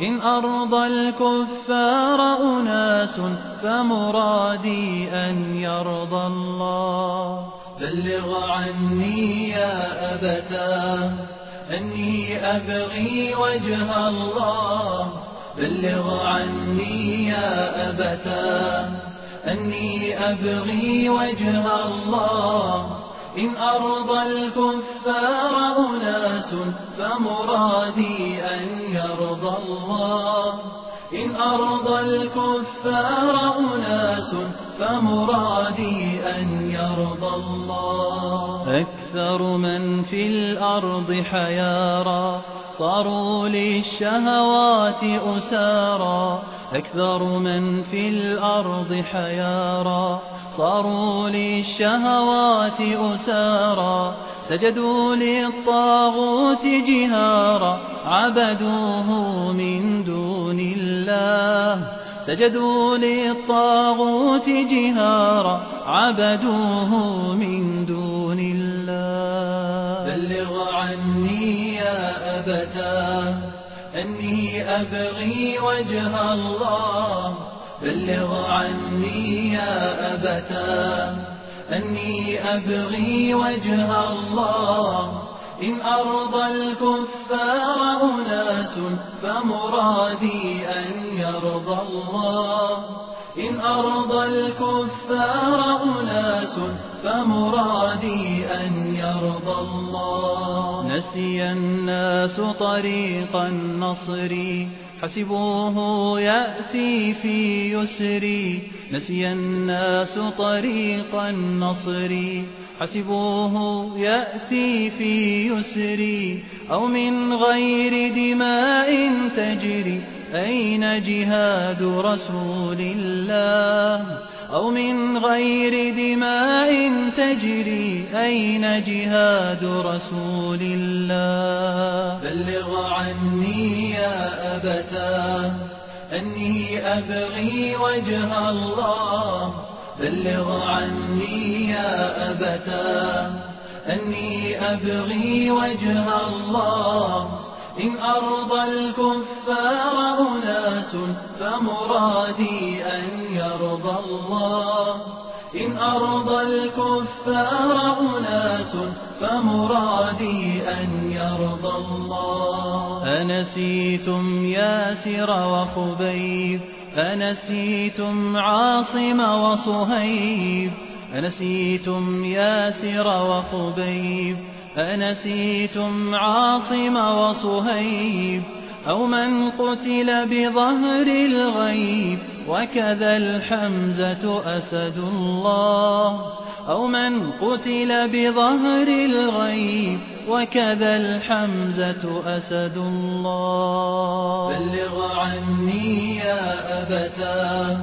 إن أرضى الكفار أناس فمرادي أن يرضى الله. بلغ عني يا أبتا أني أبغي وجه الله. بلغ عني يا أبتا أني أبغي وجه الله. إن أرضى الكفار أناس فمرادي أن يرضى الله. إن أرضى الكفار أناس فمرادي أن يرضى الله. أكثر من في الأرض حيارى صاروا للشهوات أسارى أكثر من في الأرض حيارى صاروا للشهوات أسارا. سجدوا للطاغوت جهارا. عبدوه من دون الله. سجدوا للطاغوت جهارا. عبدوه من دون الله. بلغ عني يا أبتا أني أبغي وجه الله بلغ عني يا أبتا أني أبغي وجه الله إن أرضى الكفار أناس فمرادي أن يرضى الله. إن أرضى الكفار أناس فمرادي أن يرضى الله. نسي الناس طريق النصر. حسبوه يأتي في يسري نسي الناس طريق النصر. حسبوه يأتي في يسري أو من غير دماء تجري. أين جهاد رسول الله؟ أو من غير دماء تجري أين جهاد رسول الله؟ بلغ عني يا أبتا أني أبغي وجه الله. بلغ عني يا أبتا أني أبغي وجه الله. إن أرضى الكفار أناس فمرادي أن يرضى الله. إن أرضى الكفار أناس فمرادي أن يرضى الله. أنسيتم ياسر وخبيب أنسيتم عاصم وصهيب أنسيتم ياسر وخبيب أنسيتم عاصم وصهيب. أو من قتل بظهر الغيب وكذا الحمزة أسد الله. أو من قتل بظهر الغيب وكذا الحمزة أسد الله. بلغ عني يا أبتاه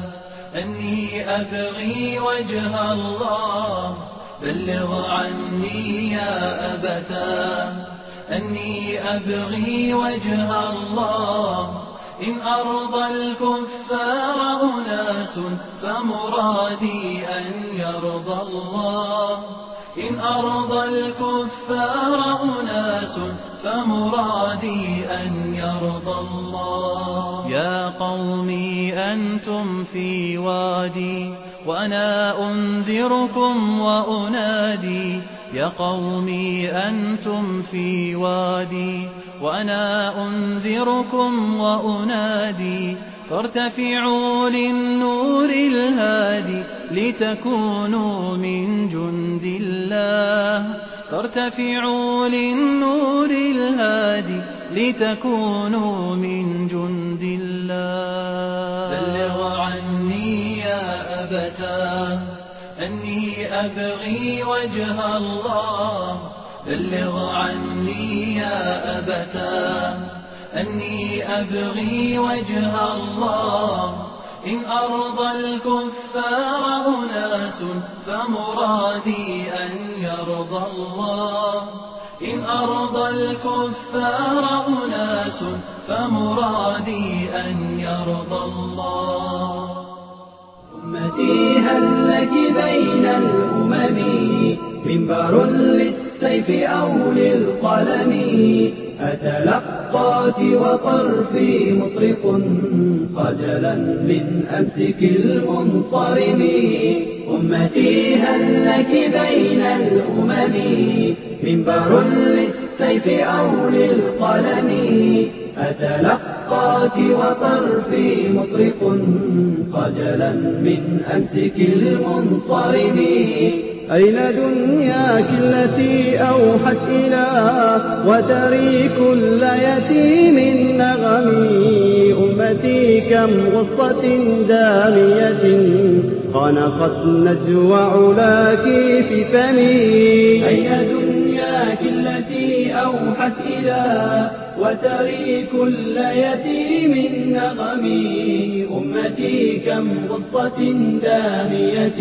أني أبغي وجه الله. بلغ عني يا أبتاه أني أبغي وجه الله. إن أرضى الكفار أناس فمرادي أن يرضى الله. إن أرضى الكفار أناس فمرادي أن يرضى الله. يا قومي أنتم في وادي وأنا أنذركم وأنادي. يا قومي أنتم في وادي وأنا أنذركم وأنادي فارتفعوا للنور الهادي لتكونوا من جند الله. فارتفعوا للنور الهادي لتكونوا من جند الله. بلغ عني يا أبتاه أني أبغي وجه الله. بلغ عني يا أبتاه أني أبغي وجه الله. إن أرضى الكفار أناس فمرادي أن يرضى الله. إن أرضى الكفار أناس فمرادي أن يرضى الله. أمتي هل لك بين الأمم. منبر للسيف أو للقلم. أتلقات وطرفي مطرق خجلا من أمسك المنصرم. أمتي هل لك بين الأمم. منبر للسيف أو للقلم. أتلقات وطرفي مطرق خجلا من أمسك المنصرم. أين دنياك التي أوحت إلى وتري كل يتيم نغمي؟ أمتي كم غصة دامية خنقت نجوى علاك في فمي؟ أين دنياك التي أوحت إلى وتري كل يتيم نغمي؟ أمتي كم غصة دامية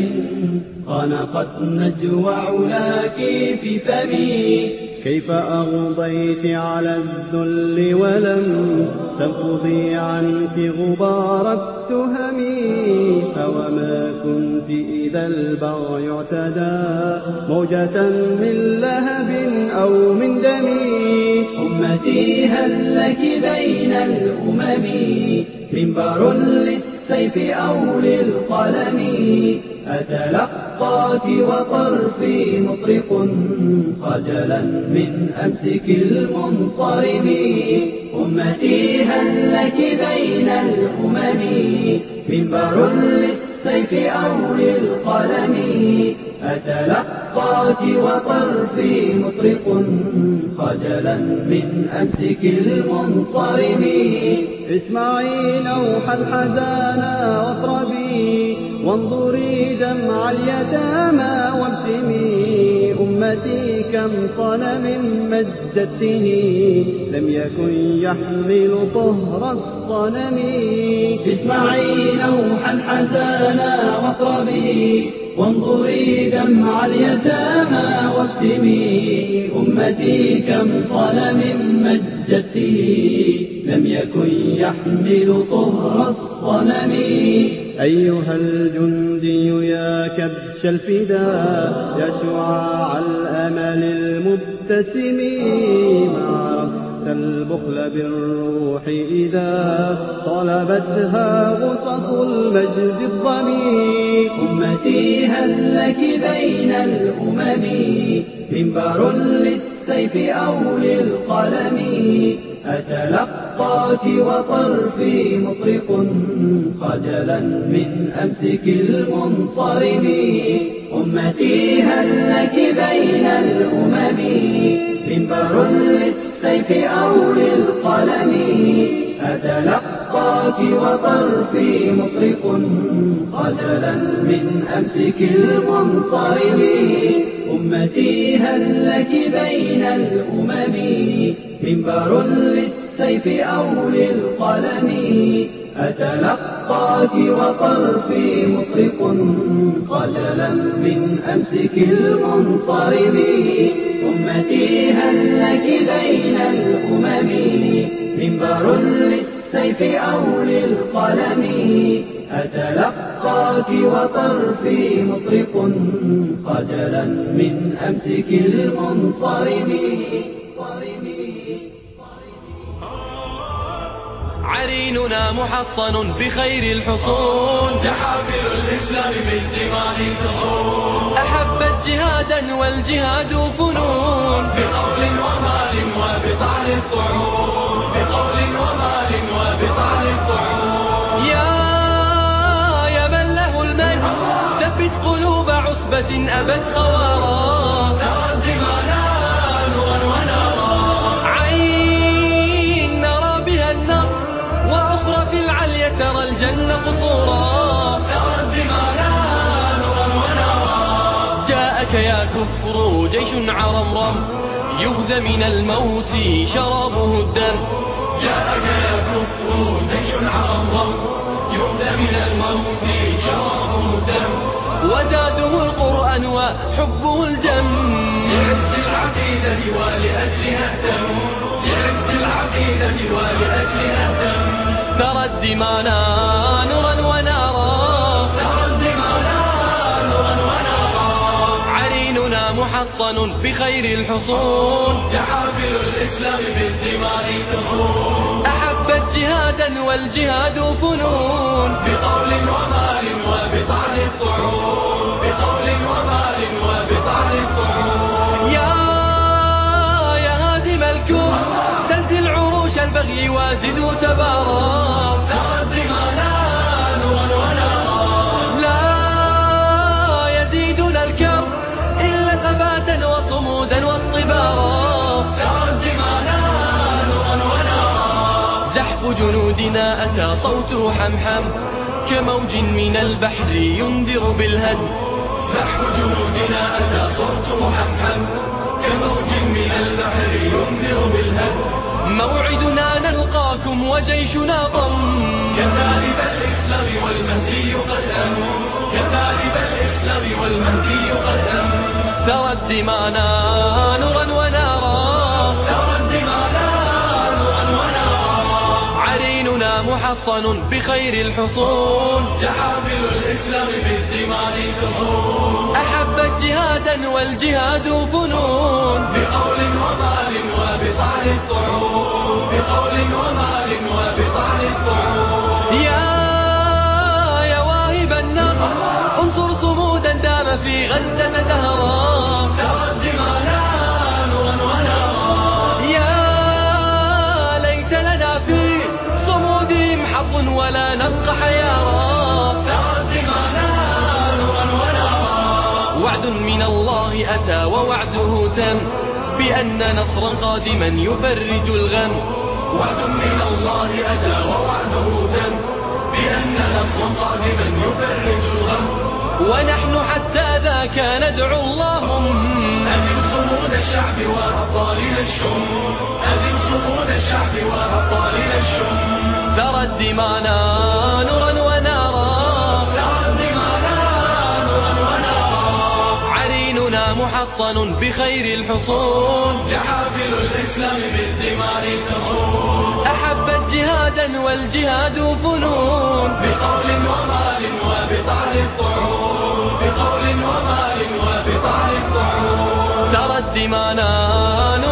خنقت نجوى علاك في فمي. كيف أغضيت على الذل ولم تنقضي عنك غبار التهم؟ فوما كنت إذا البغي اعتدى موجة من لهب أو من دم. أمتي هل لك بين الأمم؟ منبر للسيف أو للقلم؟ أتلقات وطرفي مطرق خجلا من أمسك المنصرم. أمتي هل لك بين الأمم منبر للسيف أو للقلم. أتلقات وطرفي مطرق خجلا من أمسك المنصرم. اسمعي نوح الحزانا واطربي وانظري دمع اليتامى وابتمي. أمتي كم صنم مجدته لم يكن يحمل طهر الصنم. اسمعي نوح الحزانا واطربي وانظري دمع اليتامى وابتمي أمتي كم صنم مجدته لم يكن يحمل طهر الصنم. أيها الجندي يا كبش الفداء يا شعاع الأمل المبتسم ما عرفت البخل بالروح إذا طلبتها غصص المجد الضمير أمتي هل لك بين الأمم منبر للسيف أو للقلم أتلقات وطرفي مطرق خجلا من أمسك المنصرم أمتي هل لك بين الأمم منبر للسيف أو للقلم. أتلقاك وطرفي مطرق خجلا من أمسك المنصرم. أمتي هل لك بين الأمم؟ منبر للسيف أو للقلم. أتلقاك وطرفي مطرق خجلا من أمسك المنصرم. أمتي هل لك بين الأمم. منبر للسيف أو للقلم. أتلقاك وطرفي مطرق خجلا من أمسك المنصرم. عريننا محصن بخير الحصون. جحافل الإسلام بالدماء تصون أحبت جهادا والجهاد فنون. بقول ومال وبطعن الطعون. بقول ومال وبطعن الطعون. يا يا من له المجد ثبت قلوب عصبة أبت خوارا جيش عرمرم يهدى من الموت شرابه الدم. جاءك يا كفر جيش عرمرم يهدى من الموت شرابه الدم. وزاده القرآن وحبه الجم. لعز العقيدة ولأجلها اهتم لعز العقيدة ولأجلها اهتم ترى الدمانا نورا محصن بخير الحصون. جحافل الإسلام بالدماء تصون أحبت جهادا والجهاد فنون. بقول ومال وبطعن الطعون. بقول ومال وبطعن الطعون. يا يا هادم الكون زلزل عروش البغي وازد تبارا جنودنا أتى صوته حمحم كموج من البحر ينذر بالهدم. زحف جنودنا أتى صوت محمد كموج من البحر ينذر بالهدم. موعدنا نلقاكم وجيشنا ضم. كتالب الإسلام والمهدي قد أموا كتالب الإسلام والمهدي قد أموا ترى الدمانا نورا عريننا محصن بخير الحصون. جحافل الإسلام بالدماء تصون أحبت جهادا والجهاد فنون. بقول ومال وبطعن الطعون. بقول ومال وبطعن الطعون. يا يا واهب النصر انصر صمودا دام في غزة دهرا أتى ووعده تم بأن نصرا قادما يفرج الغم. وعد من الله أتى ووعده تم بأن نصر قادما يفرج الغم. ونحن حتى ذاك ندعو اللهم أذن صمود الشعب وأبطالنا الشم. أذن صمود الشعب وأبطالنا الشم. ترى الدمانا نورا محصن بخير الحصون. جحافل الإسلام بالدماء تصون أحبت جهادا والجهاد فنون. بقول ومال وبطعن الطعون. بقول ومال وبطعن الطعون. ترى الدمانا نورا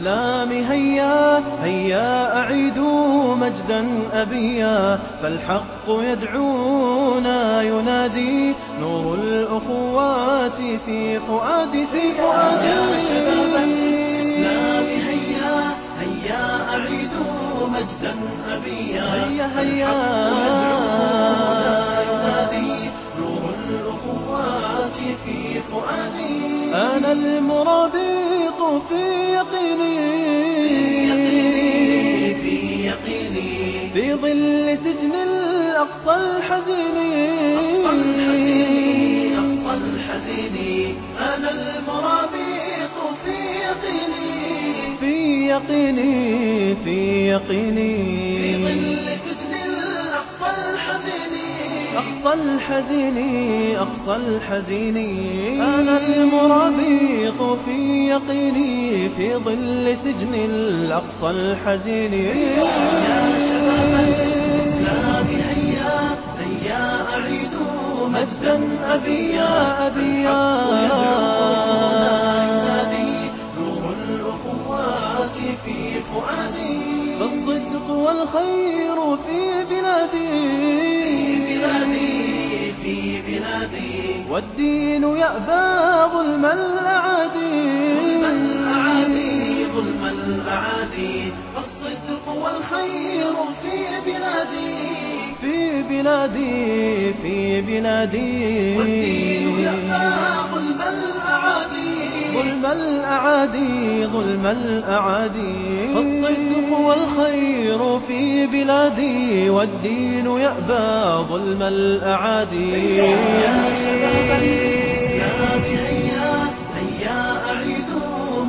الإسلام هيا هيا أعيدوا مجدا أبيا فالحق يدعونا ينادي نور الأخوات في فؤادي في فؤادي هيا هيا أعيدوا مجدا أبيا هيا هيا. ينادي نور الأخوات في فؤادي أنا المرابط في يقيني. في يقيني في ظل سجن الأقصى الحزين. أقصى أنا المرابط في يقيني. في يقيني في يقيني. في ظل أقصى الحزين أقصى الحزين. أنا المرابط في يقيني في ظل سجن الأقصى الحزين. يا شباب الإسلام هيا هيا أعيدوا مجدا أبيا أبيا. فالصدق والخير في بلادي. بلادي في بلادي والدين يأبى ظلم الأعادي ظلم الأعادي ظلم الأعادي الصدق والخير في بلادي. في بلادي في بلادي. والدين يأبى ظلم الأعادي ظلم الأعادي ظلم الأعادي الصدق والخير في بلادي والدين يأبى ظلم الأعادي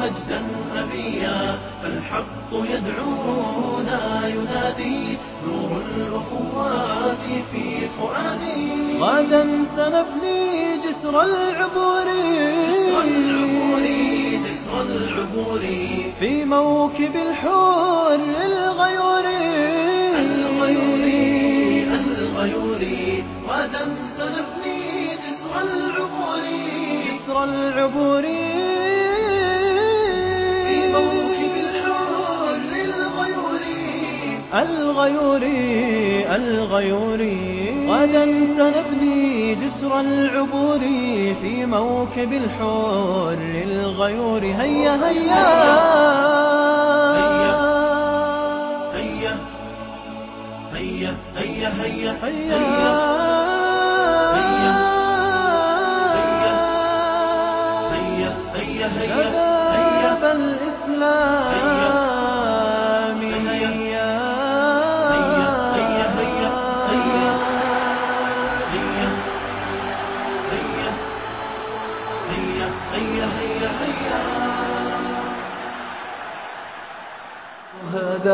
مجدا أبيا فالحق يدعونا ينادي الأخوات في فؤادي غدا سنبني جسر العبور. جسر العبور جسر العبور في موكب الحور الغيور الغيور الغيور. غدا سنبني جسر العبور. جسر العبور. الغيوري الغيوري. غدا سنبني جسر العبور في موكب الحور الغيور هيا هيا هيا هيا هيا هيا. هيا, هيا, هيا, هيا, هيا, هيا, هيا, هيا.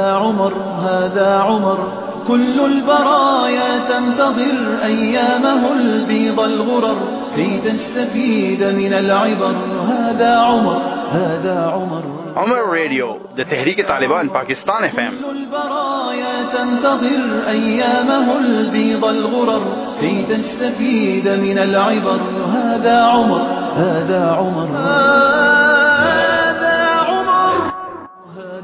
هذا عمر هذا عمر. كل البرايا تنتظر أيامه البيض الغرر. كي تستفيد من العبر هذا عمر هذا عمر. عمر راديو د تحریک طالبان پاکستان اف ام كل البرايا تنتظر أيامه البيض الغرر. كي تستفيد من العبر هذا عمر هذا عمر.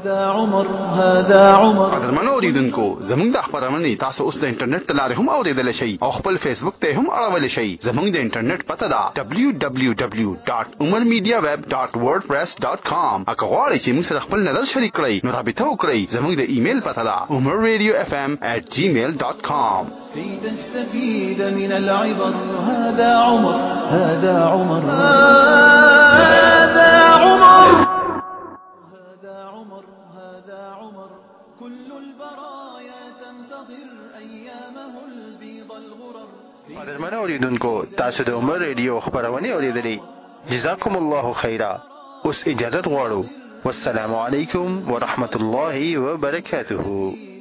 هذا عمر هذا عمر. قدرمن اوریدونکو زمونږ د خبرونه تاسو اوس د انټرنیټ تلاره هم اوریدل شئ. او خپل فیسبوک ته هم اړول شئ. زمونږ د انټرنیټ پته دا www.umarmediaweb.wordpress.com اګه غواړئ چې موږ سره خپل نظر شریک کړئ نو رابطه وکړئ. زمونږ د ایمیل پته دا umarradiofm@gmail.com كي تستفيد من العبر هذا عمر هذا عمر. هذا عمر قدرمن اوریدونکو، تاسو د عمر ریډیو خبرونه اوریدلې. جزاکم الله خیرا. اوس اجازه غواړو. والسلام علیکم ورحمت الله وبرکاته.